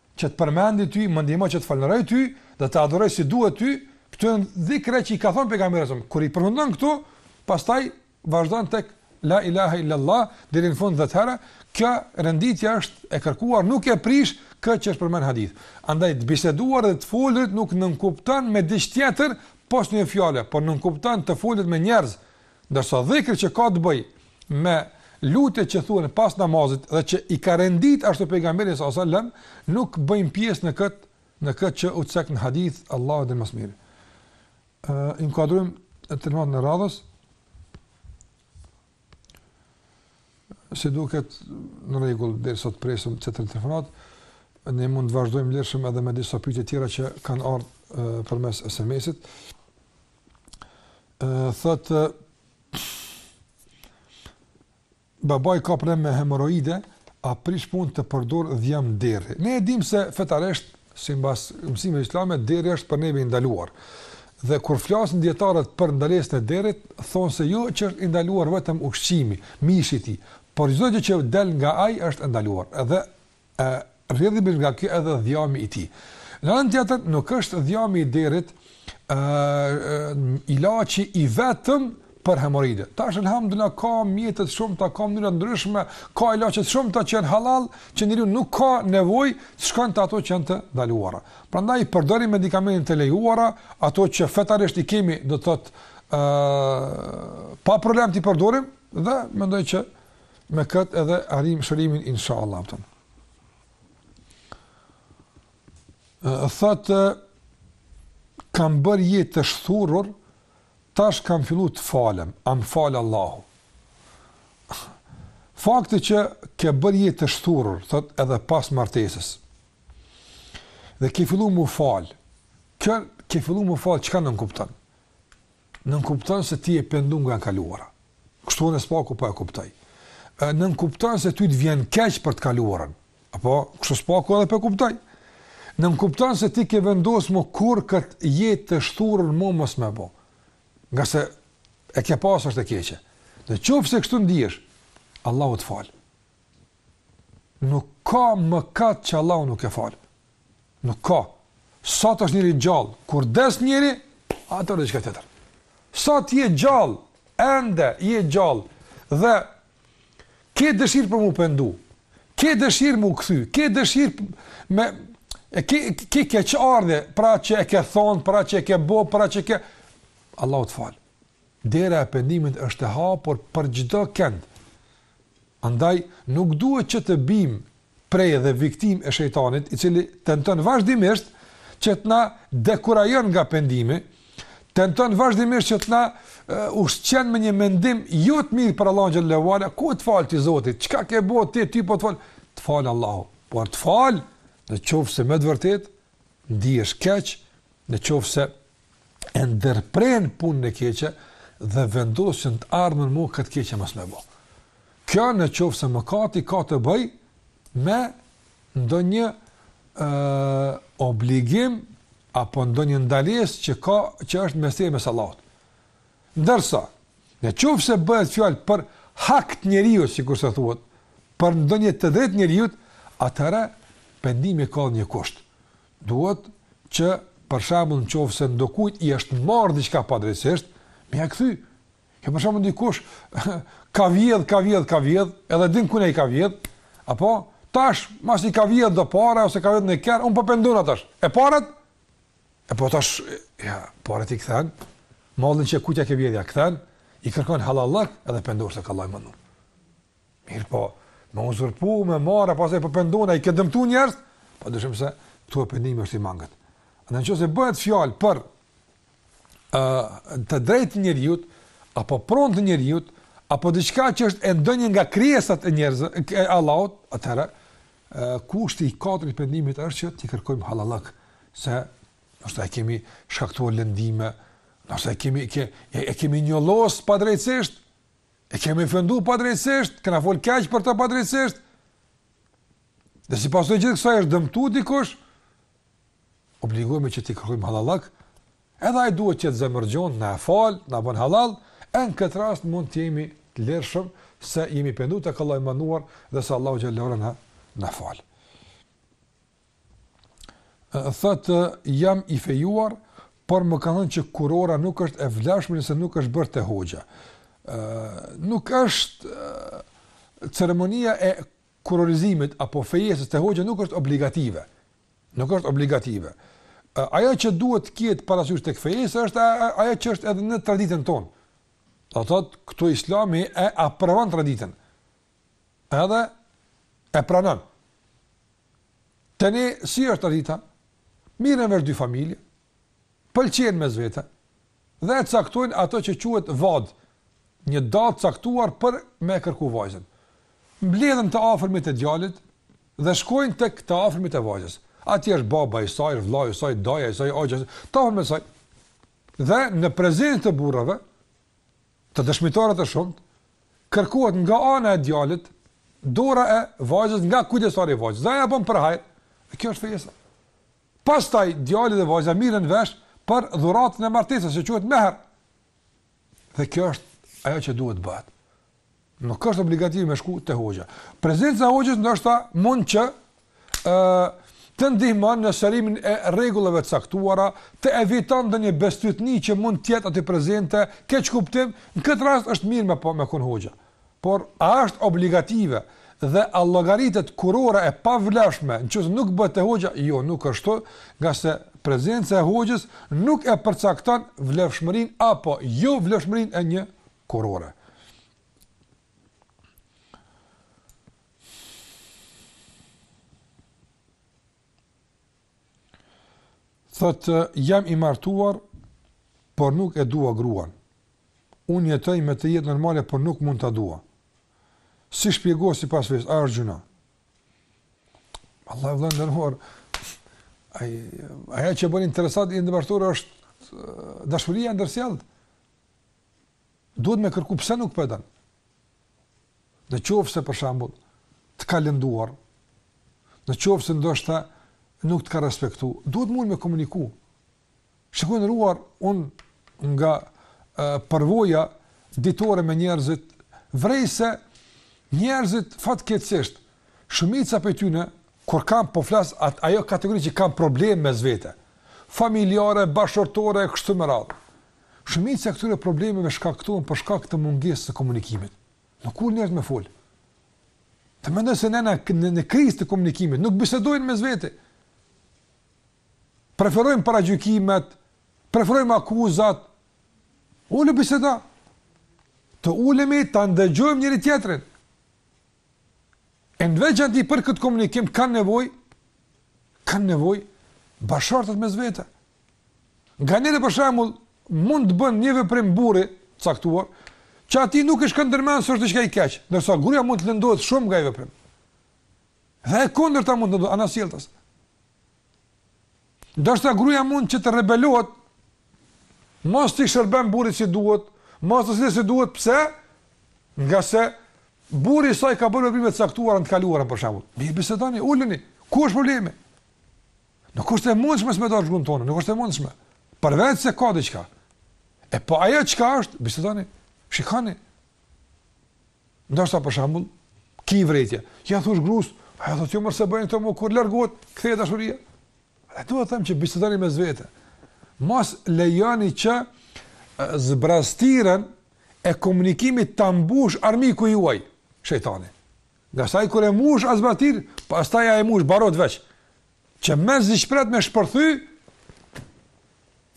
[SPEAKER 1] që të përmendi ty, më ndihmo që të falënderoj ty dhe të adhuroj si duhet ty, këto janë dhikra që i ka thënë pejgamberi sa kur i përfundon këtu, pastaj vazhdon tek la ilaha illa allah deri në fund dhjetë herë, kjo renditje është e kërkuar, nuk e prish këtë që është përmend në hadith. Andaj të biseduar dhe të folurit nuk nënkupton me diç tjetër pos një fjale, por nënkupton të folurit me njerëz, Ndërsa dhikri që ka të bëjë me lutjet që thuhen pas namazit dhe që i ka rendit ashtu pejgamberi sallallahu alajhi wasallam nuk bëjnë pjesë në kët në kët që u cek në hadith Allahu e di më së miri. Ë uh, inkuadrojmë telefonatën e radhës. Si duket në rregull derisa të presim tjetër telefonatë. Ne mund të vazhdojmë lirshëm edhe me disa pyetje tjera që kanë ardhur uh, përmes SMS-it. thotë babai ka problem me hemoroide, a prish punë të përdor dhjam derri. Ne e dimë se fetarisht sipas mësimeve islame derri është për neve i ndaluar. Dhe kur flasin dietarët për ndalesën e derrit, thonë se jo që është i ndaluar vetëm ushqimi, mishi i tij, por çdo gjë që del nga ai është e ndaluar. Edhe E rrjedhimisht nga kjo edhe dhjami i tij. Në anën tjetër, nuk është dhjami i derrit ë ilaçi i vetëm për hemoride. Tash alhamdulillah ka mjete të shumta, ka mënyra të ndryshme, ka ilaçe të shumta që janë halal, që njeriu nuk ka nevojë të shkon te ato që janë të ndaluara. Prandaj përdorim medikamente të lejuara, ato që fetarisht i kemi, do të thotë ë pa problem t'i përdorim dhe mendoj që Me këtë edhe arrijmë shërimin inshallah. Thotë kam bërë jetë të shthurur, tash kam fillu të falem, a m'fal Allahu. Fakti që ke bërë jetë të shthurur, thot edhe pas martesës, dhe ke fillu mu falë, kur ke fillu mu falë, çka nënkupton? Nënkupton se ti je pendu nga e kaluara. Kështu ndë spaku po e kuptoj. Nënkupton se ty të vjen keq për të kaluarën. Apo kështu spaku edhe po e kuptoj. Nënkupton se ti ke vendos më kurrë kët jetë të shthurur më mos me bo. Nga se e ke pa se është e keqe. Në qoftë se kështu ndihesh, Allahu të falë. Nuk ka mëkat që Allahu nuk e fal. Nuk ka. Sa të është njeri gjallë, kur des njeri, atër diçka tjetër. Sa të je gjallë, ende je gjallë, dhe ke dëshirë për m'u pendu, ke dëshirë m'u kthy, ke dëshirë me, e ke, ke, keqardhje, për atë që e ke thonë, për atë që e ke bo, për atë që e ke, Allahu të falë. Dera e pendimit është e hapur për çdokënd, Andaj, nuk duhet që të bijmë pre dhe viktimë e Shejtanit, i cili tenton vazhdimisht që të na dekurajon nga pendimi, tenton vazhdimisht që të na ushqen me një mendim jo të mirë për Allahun xhele ve ala, ku të fal ty Zoti? Çka ke bo ti? Ty po të fal. Të fal Allahu. Por të fal, në qoftë se me të vërtetë Ndihesh keq në qoftë se e ndërpren punën e keqe dhe vendos që në të ardhmen më këtë keqe mos me bo. Kjo në qoftë se mëkati ka të bëjë me ndonjë uh, obligim apo ndonjë ndalesë që ka që është mes teje mes Allahut. Ndërsa, në qoftë se bëhet fjalë për hak të njeriut, sikurse thuhet, për ndonjë të drejtë t'njeriut, atëherë pendimi ka një kusht. Duhet që për shembull nëse ndokujt i është marrë diçka padrejtësisht, me ia kthy. Jo për shembull dikush ka vjedh, ka vjedh, ka vjedh, edhe din ku i ka vjedh, e po tash masi i ka vjedh do para ose ka vjedh një kerr, un po pendona tash. E parat E po tash, ia, paret i kthen, mallin që kujt ia ke vjedh ia kthen, i kërkon hallallak edhe pendohesh tek Allahu i madhënuar. Mirëpo, me uzurpu, me marë, masanej po pendona, po i ke dëmtu njerëz, pa dushim se këtu pendimi është i mangët. Në në qoftë se bëhet fjalë për, uh, të drejtë t'njeriut, apo pronë të njeriut, apo diçka që është e ndonjë nga krijesat e njerëzve, e Allahut, atëra, kushti i katërt i pendimit është që t'i kërkojmë hallallëk, se ndoshta i kemi shkaktuar lëndime, ndoshta e kemi ke, e, e kemi njollos padrejtësisht, e kemi ofendu padrejtësisht, kena fol keq për të padrejtësisht. Dhe si pasojë e gjithë kësaj është dëmtu dikush, obligohemi që t'i kërkojmë hallallëk, edhe ai duhet që të jetë zemërgjon, na fal, na bën hallall, e në këtë rast mund të jemi të lirshëm se jemi penduar tek Allahu i madhënuar dhe se Allahu xhele ve ala na fal. thotë jam i fejuar, por më kanë thënë që kurora nuk është e vlefshme nëse nuk është bërë te hoxha. Ë nuk është ceremonia e kurorizimit apo fejesës te hoxha nuk është obligative. Nuk është obligative. Ajo që duhet të ketë parasysh tek fejesa është ajo që është edhe në traditën tonë. Domethënë këtu Islami e aprovon traditën. Edhe e pranon. Te ne, si është tradita, mirren vesh dy familje, pëlqehen mes vete, dhe e caktojnë ato që quhet vadë, një datë të caktuar për me kërku vajzën. Mbledhen të afërmit e djalit dhe shkojnë tek të afërmit e vajzës. Aty është baba i saj, është vllai i saj, daja i saj, axha i saj, të afërmit e saj. Dhe në prezencë të burrave, të dëshmitarëve të shumtë, kërkohet nga ana e djalit dora e vajzës nga kujdestari i vajzës. Dhe ai ia bën për hajr. Kjo është fejesa. Pastaj djali dhe vajza mirren vesh për dhuratën e martesës, që quhet mehr. Dhe kjo është ajo që duhet të bëhet. Nuk është obligative me shku te hoxha. Prezenca e hoxhës ndoshta mund që ë të ndihmon në sqarimin e rregullave të caktuara, të eviton ndonjë bestytni që mund të jetë aty prezente, keqkuptim, në këtë rast është mirë me po me kon hoxha. Por a është obligative dhe a llogaritet kurora e pavlefshme nëse nuk bëhet te hoxha? Jo, nuk është, ngase prezenca e hoxhës nuk e përcakton vlefshmërinë apo jovlefshmërinë e një kurore. Thotë jam i martuar, por nuk e dua gruan. Unë jetoj me të jetë normale, por nuk mund ta dua. Si shpjegohet sipas fesë, a është gjynah? Vallahi vëlla i nderuar, ajo që e bën interesant me qenë i martuar është dashuria e ndërsjellë. Duhet me kërku pse nuk po e don. Në qoftë se për shembull të ka lënduar, në qoftë se ndoshta nuk të ka respektu, duhet mund me komuniku. Shikues të nderuar, unë nga e, përvoja ditore me njerëzit, vërej se njerëzit fatkeqësisht, shumica prej tyne, kur them po flas at, ajo kategori që kanë probleme mes vete, familjare, bashkëshortore, kështu me radhë, Shumica e këtyre problemeve shkaktohen për shkak të mungesës së komunikimit. Nuk ulen njerëzit me fol. Dhe mendoj se jena në, në krizë të komunikimit nuk bisedojnë mes vete. Preferojnë paragjykimet, preferojnë akuzat. Ulu bisedo. Të ulemi ta ndëgjojmë njëri tjetrin. E në veçanti për këtë komunikim kanë nevojë, kanë nevojë bashkëshortët mes vete. Nganjëherë për shambull, mund të bëjë një veprim burri, të caktuar, që atij nuk i shkon ndër mend se është diçka e keqe, ndërsa gruaja mund të lëndohet shumë nga ai veprim. Dhe e kundërta mund të ndodhë, anasjelltas. Ndoshta gruaja mund që të rebelohet, mos t'i shërbejë burrit si duhet, mos të sillet si duhet, pse? Ngase burri i saj ka bërë veprime të caktuara në të kaluarën për shambull. Mirë, bisedoni, uluni, ku është problemi? Nuk është e mundshme të mos e dosh gruan tënde, nuk është e mundshme. Përveç se ka diçka. E po ajo çka është, bisedoni, shikoni, Ndoshta për shembull, ki vërejtje. Ja thush grus, ajo thotë jo more se bëj këto më kurrë, largohet, kthehet dashuria. E dua të them që bisedoni mes vete. Mos lejoni që zbrazëtirën e komunikimit ta mbush armiku juaj, shejtani. Ngase ai kur e mbush atë zbrazëtirë, pastaj ai e mbush barot veç. Që mezi ç'pret me shpërthy,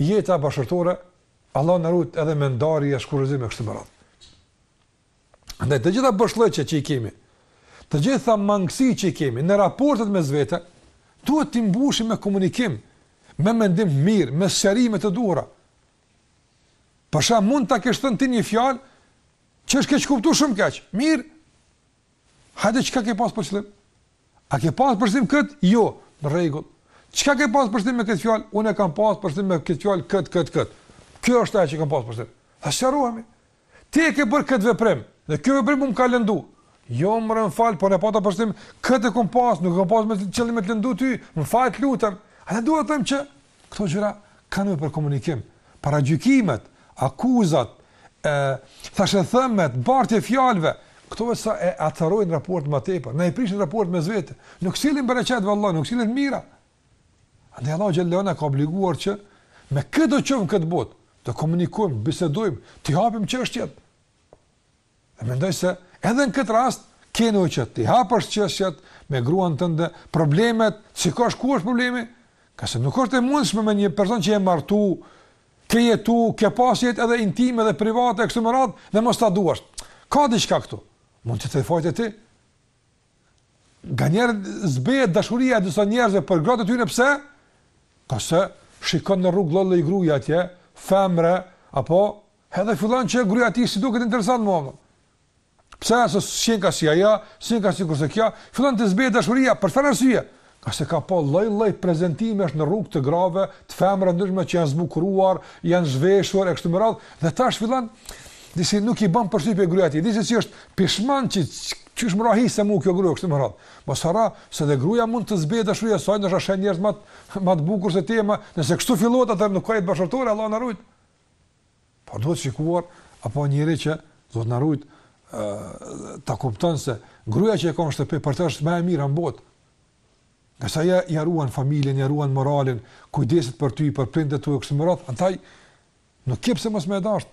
[SPEAKER 1] jeta bashkëshortore Allahu na ruajt edhe me ndarje e shkurorëzim e kështu me radhë. Andaj të gjitha boshllëqet që i kemi, të gjitha mangësitë që i kemi në raportet mes vete, duhet t'i mbushim me komunikim, me mendim të mirë, me sqarime të duhura. Për shembull mund ta kesh thënë ti një fjalë që është keqkuptuar shumë keq. Mirë. Hajde çka ke pas për qëllim? A ke pas për qëllim kët? Jo. Në rregull. Çka ke pas për qëllim me këtë fjalë? Unë kam pas për qëllim me këtë fjalë kët kët kët. Kjo është ajo që kam pas për qëllim. A sqarohemi? Ti e ke bërë kët veprim dhe ky veprim më ka lëndu. Jo more, më fal, po unë e pata për qëllim kët e kam pas, nuk kam pas me qëllim të lëndu ty. Më fal, të lutem. Andaj dua të them që Këto gjëra kanë nevojë për komunikim. Paragjykimet, akuzat, e, thashethemet, bartja e fjalëve, këto vetëm sa e acarojnë raportin më tepër, na i prishin raportet mes vete, nuk sillin bereqet vallahi, nuk sillin të mira. Andaj Allahu xhel-le na ka obliguar që me këdo qoftë në këtë botë, të komunikojmë, bisedojmë, t'i hapim çështjet. Dhe mendoj se edhe në këtë rast ke nevojë që t'i hapësh çështjet me gruan tënde, problemet, të shikosh ku është problemi? Ngase nuk është e mundshme me një person që je martu, ke jetu, ke pas jetë edhe intime dhe private kështu me radhë dhe mos ta duash. Ka diçka këtu. Mund të jetë faji te ti. Nganjëherë zbehet dashuria e disa njerëzve për gratë e tyne pse? Ngase shikon në rrugë lloj-lloj gruje atje, femre, apo Edhe fillon që gruaja e tij s'i duket interesant më vonë. Pse se sheh ka si ajo, sheh ka sikurse kjo, fillon të zbehet dashuria për çfarë arsye? Ka se ka po lloj-lloj prezantimesh në rrugë të grave, të femrave të ndryshme që janë zbukuruar, janë zhveshur e kështu me radhë, dhe tash fillon disi nuk i bën përshtypje gruaja e tij, disi si është pishman që qysh më ra hise mua kjo grua kështu më radhë. Mos harro se dhe gruaja mund t'i zbehet dashuria se ndoshta sheh njerëz më më të bukur se ti, ama, nëse kështu fillohet atëherë nuk ka jetë bashkëshortore, Allahu na rujt. Por duhet shikuar apo njeriu që Zoti na rujt ta kupton se gruaja që e ka në shtëpi për të është më e mira në botë. Ngase ajo, ja ruan familjen, ja ruan moralin, kujdeset për ty, për prindët e tu e kështu me radhë, andaj nuk ki pse mos me e dashtë.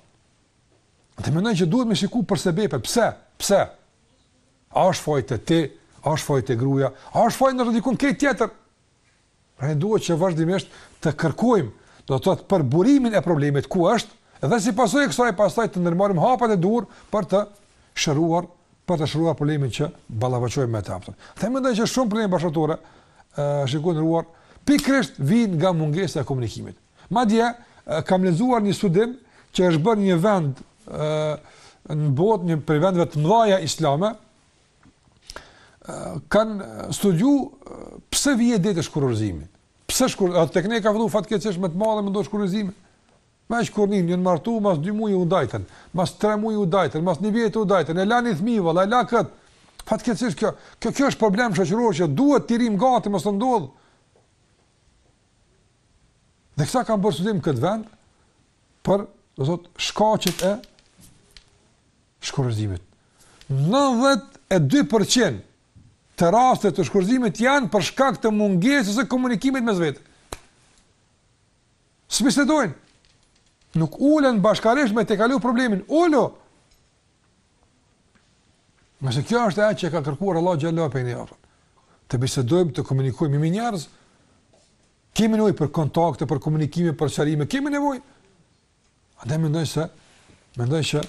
[SPEAKER 1] Dhe mendoj që duhet me shiku për sebepe, pse, pse, a është faji te ti, a është faji te gruja, a është faji te ndokush tjetër, Pra duhet që vazhdimisht të kërkojmë, do të thotë për burimin e problemit ku është, dhe si pasojë e kësaj pastaj të ndërmarrim hapat e duhur për të shëruar për të shëruar problemin që ballafaqohemi me ta. Dhe mendoj që shumë probleme bashkëshortore shikues i nderuar pikërisht vijnë nga mungesa e komunikimit. Madje kam lexuar një studim që është bërë në një vend ë në botë një prej vendeve të mëdha islame, kanë studiu pse vjen deri te shkurorëzimi. Pse shkur, a tek ne ka filluar fatkeqësisht me të madhe me ndodh shkurorëzimi. Masi kur janë martu, mas 2 muaj u ndajtën, mas 3 muaj u ndajtën, mas 1 vjet u ndajtën, e lanë fëmijë valla, la kët. Fatkeqësisht kjo, kjo kjo është problem shoqëror që duhet të rrimë gati mos të ndodh. Dhe këta kanë bërë studim në këtë vend për, do thot, shkaqet e shkurorëzimit. Nëntëdhjetë e dy për qind të rasteve të shkurorëzimit janë për shkak të mungesës së komunikimit mes vete. S'bisedojnë. Nuk ulen bashkarisht me tejkalu problemin. Ulu! Se kjo është ajo që ka kërkuar Allahu xhelle shanuhu prej neve, të bisedojmë, të komunikojmë me njerëz, kemi nevojë për kontakte, për komunikime, për sqarime, kemi nevojë. Andaj mendoj se, mendoj që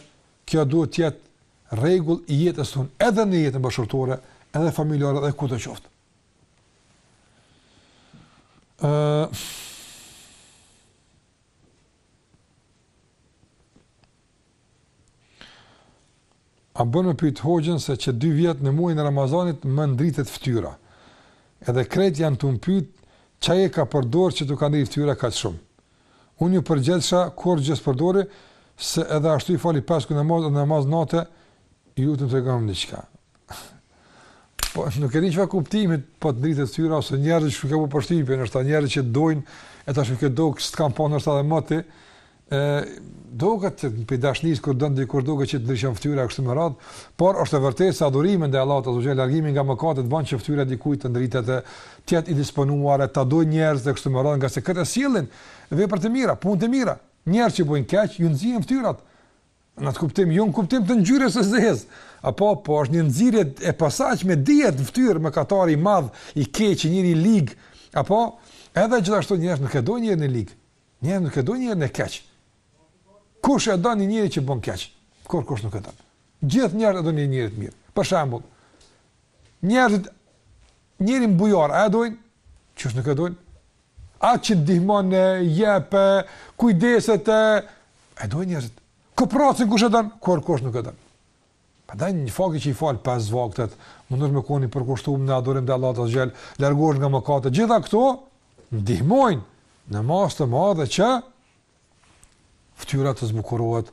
[SPEAKER 1] kjo duhet të jetë rregull i jetës tonë, edhe në jetën bashkëshortore, edhe familjare dhe kudo qoftë. Ë uh, A bën me pyt hoxhën se që dy vjet në muajin e Ramazanit më ndritet ftyra. Edhe krejt janë tu m'pyt çka je ka përdor që tu ka ndri ftyra kaq shum. Unë ju përgjegjsha kurr gjë s'përdori se edhe ashtu i fali pesë kohë namaz edhe namaz nate a po m'tregon diçka. Po nuk e di çfar kuptimi po të ndritet ftyra ose njerëzit që u ka bo përshtypje ndoshta njerëzit që të dojnë e tash nuk e do stë kanë po ndoshta edhe më ti Ë duket që prej dashnisë kur don dikë duket që të ndriçon fytyra kështu me radhë, por është e vërtetë se adhurimi ndaj Allahut azze ve xhel largimi nga mëkatet bën që fytyra e dikujt të ndritet të jetë i disponuar e ta dojnë njerëzit e kështu me radhë, ngase këtë e sjellin veprat e mira, punët e mira. Njerëzit që bëjnë keq, ju nxihen fytyrat. Në atë kuptim, jo në kuptim të ngjyrës së zezë. Apo po është një nxirje e posaçme vërehet në fytyrë mëkatari i madh, i keq, njeri i lig. Apo edhe gjithashtu njerëzit nuk e dojnë njerin e lig. Njerëzit nuk e dojnë njerin e keq. Kush e don një njeri që bën keq? Kurkush nuk e do. Gjithë njerëzit e dojnë njerin e mirë. Për shembull, njerëzit njerin bujar, a e dojnë? Qysh nuk e dojnë? Ai që ndihmon, jep, kujdeset e... E dojnë njerëzit. Koprracin kush e do? Kurkush nuk e do. Prandaj nga fakti që i fal pesë vaktet, mundohesh me qenë i përkushtuar në adhurim të Allahut azze ve xhel, largohesh nga mëkatet, të gjitha këto ndihmojnë në masë të madhe që fytyra të zbukurohet,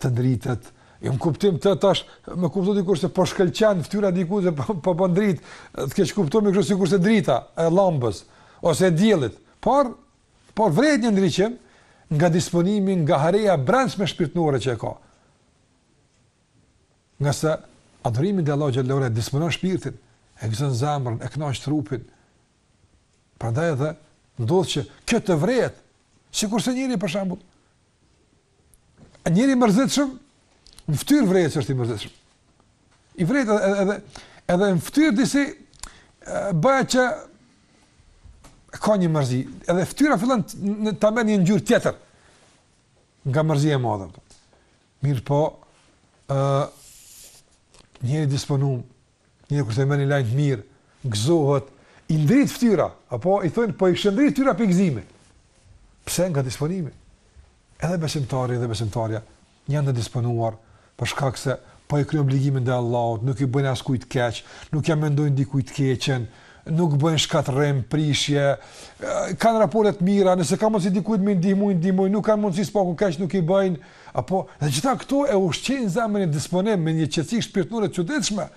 [SPEAKER 1] të ndritet. Jo në kuptim tash, me kuptu dikush se po shkëlqen fytyra e dikujt se po po, po ndrit, të keqkuptohemi kështu sikurse drita e llambës ose e diellit. Por po vërehet një ndriçim nga disponimi, nga hareja e brendshme shpirtërore që e ka. Ngase adhurimi ndaj Allahut xhel-le xhelaluhu e disponon shpirtin, e gëzon zemrën, e knaq trupin. Prandaj edhe ndodh që kjo të vërehet, sikurse njeri për shembull. Njeri i mërzitshëm, në ftyrë vërehet që është i mërzitshëm. I vërehet edhe, edhe, edhe në ftyrë disi bëja që ka një mërzi. Edhe ftyra fillon të marrë një ngjyrë tjetër nga mërzia e madhe. Mirëpo, ë njeri i disponuar, njeri kur të merr një lajm të mirë, gëzohet, i ndrit fytyra, apo i thonë po i shndrit fytyra prej gëzimit. Pse? Nga disponimi. Edhe besimtari dhe besimtarja janë të disponuar për shkak se po i kryejnë obligimet ndaj Allahut, nuk i bëjnë askujt keq, nuk ia mendojnë dikujt të keqen, nuk bëjnë shkatërrim, prishje, kanë raporte të mira, nëse ka mundësi dikujt me i ndihmu, ndihmojnë, nuk kanë mundësi s'paku keq nuk i bëjnë, Apo, dhe të gjitha këto e ushqejnë zemrën me disponim, me një qetësi shpirtnore të çuditshme,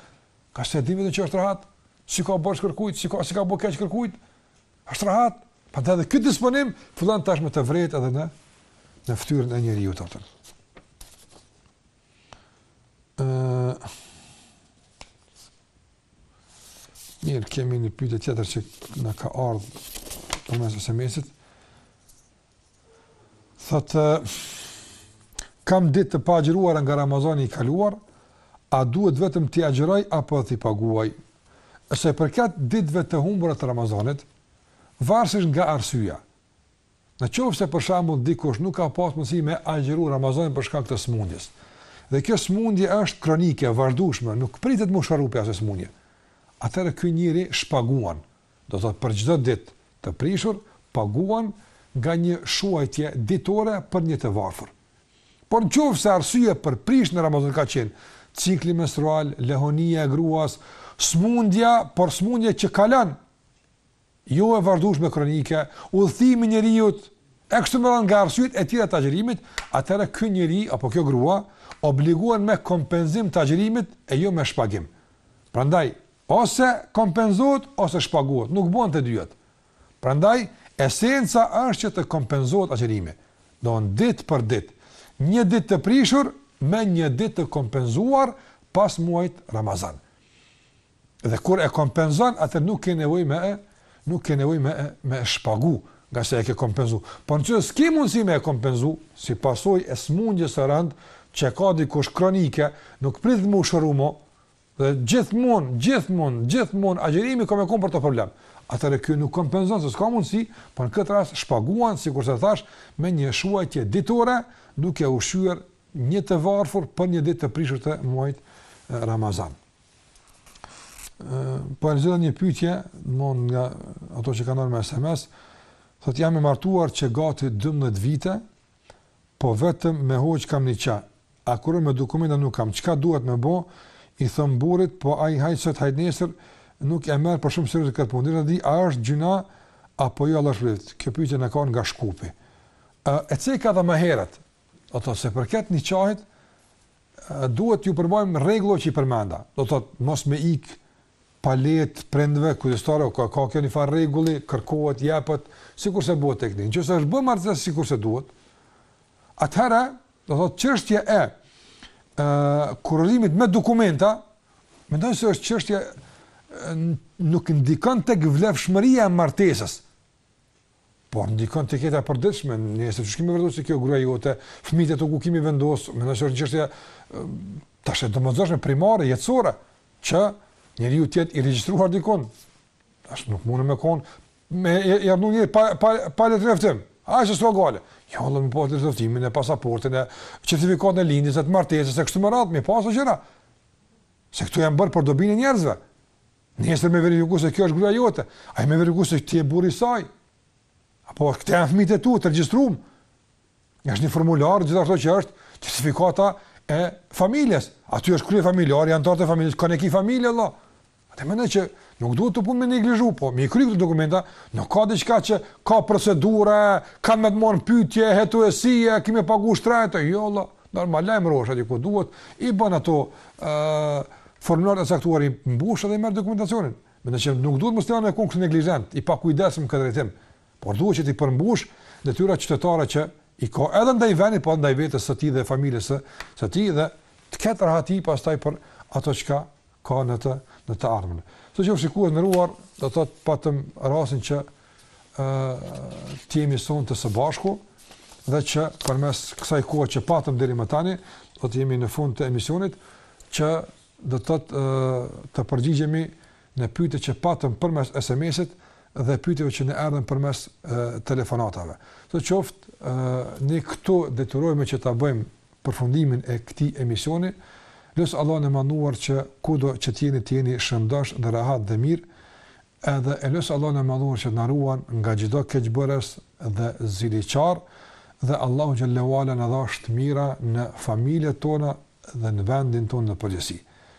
[SPEAKER 1] ngase e di veten që është rahat, s'i ka borxh kërkujt, s'i ka, s'i ka bërë keq kërkujt, është rahat, prandaj edhe ky disponim fillon tashmë të vërehet edhe në, në ftyrën e njeriut të atillë. Uh, mirë, kemi një pyetje tjetër që na ka ardhë përmes SMS-it, Thotë, kam ditë të paagjëruara nga Ramazani i kaluar, a duhet vetëm t'i agjëroj apo t'i paguaj? E sa përket ditëve të humbura të Ramazanit, varësish nga arsyja. Në qoftë se për shembull dikush nuk ka pas mundësi me agjëru Ramazanin për shkak të smundjes. Dhe kjo smundje është kronike, e vazhdushme, nuk pritet m'u shëru prej asaj smundje. Atëherë ky njeri shpaguan, do të thotë për çdo ditë të prishur, paguan nga një shujtë ditore për një të varfër. Por në qoftë se arsye për prishjen e Ramazanit ka qenë cikli menstrual, lehonia e gruas, smundja, por smundje që kalon, jo e vazhdushme kronike, udhëtimi i njeriut, e kështu me radhë arsyet e tjera të agjërimit, atëherë ky njeri, apo kjo grua, obligohen me kompenzim të agjërimit e jo me shpagim. Prandaj, Ose kompenzohet ose shpagohet, nuk bëhen të dyjat. Prandaj esenca është që të kompenzohet agjërimi, domthonë ditë për ditë, një ditë të prishur me një ditë të kompenzuar pas muajit të Ramazanit. Dhe kur e kompenzon, atëherë nuk ke nevojë me e, nuk ke nevojë më me e shpagu, ngase e ke kompenzu. Por në qoftë se s'ki mundësi me e kompenzu, si pasojë e smundjes së rëndë, që ka dikush kronike, nuk pritet m'u shëru mo, Dhe gjithmonë, gjithmonë, gjithmonë agjërimi ka me kon për të problem. Atëherë ky nuk kompenzon se s'ka mundësi, por në këtë rast shpaguan sikurse thashë me një shujtë ditore, duke ushqyer një të varfër për një ditë të prishur të muajit Ramazan. Po e zgjodha një pyetje, domthonë nga ato që kanë ardhur me SMS, thotë jam e martuar që gati 12 vite, po vetëm me hoxhë kam niqah, a kurorë me dokumenta nuk kam, çka duhet me bo, i thom burrit, po ai hajt sot hajt nesër, nuk e merr për shumë serioze kët punë, desha të di a është gjynah apo jo Allahu ju shpërbleftë, kjo pyetje na ka ardh nga Shkupi. Ë e ceka edhe më herët, do të thot sa i përket niqahit duhet t'ju përmbahemi rregullave që i përmenda, do të thot mos me ik pa leje të prindëve, kujdestarëve, ka ka kjo një farë rregulli, kërkohet, jepet, sikurse bëhet te ne. Në qoftë se është bërë martesa sikurse duhet, atëherë do thotë çështja e kurorëzimit me dokumenta, mendoj se është çështje nuk ndikon tek vlefshmëria e martesës, por ndikon tek jeta e përditshme, në sensin qysh ki me vërtetu se kjo gruja jote, fmijt e tu ku ki me i vendosë, domethënë është çështje tash e domosdoshme primare, jetësore, që njeriu të jetë i regjistruar dikun, tash nuk mun me konë, me jetu njeri pa, pa, pa letërnjoftim, a që s'ka gale, jo, duhet me pas letërnjoftimin e pasaportën e certifikatën e lindjes, e të martesës, e kështu me radhë, me i pasë të gjitha, se këto janë bërë për dobinë e njerëzve, Nesër me verifiku se kjo është gruja jote, a me verifiku se ti je burri i saj, apo këta janë fëmitë e tu, të regjistrum, një është një formular, gjitha këto që është çertifikata e familjes, aty është kryefamiljari, anëtarët e familjes, ka, e ki familjen, vallah, e mendoj që nuk duhet këtë punë me neglizhu, po me kry këto dokumenta, nuk ka diçka që ka procedura, kanë me të marrë n'pyetje, hetuesi, ki me pagu shtrajtë, jo vallah. Normal, lajmërohesh aty ku duhet, i bën ato ë formularët e caktuar i mbush dhe i merr dokumentacionin. Mendoj që nuk duhet muslimani me kon neglizhent, i pakujdesshëm n'këtë drejtim, por duhet që t'i përmbush detyrat qytetare që i ka edhe ndaj vendit, po ndaj vetes së tij dhe familjes së tij dhe të ketë rahati pastaj për ato çka ka në të në të ardhmen. Kështu që shikues të nderuar, do të thotë patëm rastin që ë të jemi sonte së bashku dhe që përmes kësaj kohe që patëm deri më tani, jemi në fund të emisionit që do të thotë të përgjigjemi në pyetjet që patëm përmes SMS-it dhe pyetjeve që na erdhën përmes telefonatave. Kështu që ne këtu detyrohemi që ta bëjmë përfundimin e këtij emisioni, lus Allahun e Madhnuar që kudo që të jeni të jeni shëndosh dhe rahat dhe mirë, edhe e lus Allahun e Madhnuar që të na ruan nga çdo keqbërës dhe ziliqar dhe Allahu xhele ue ala na dhashtë të mira në familjet tona dhe në vendin tonë në përgjithësi.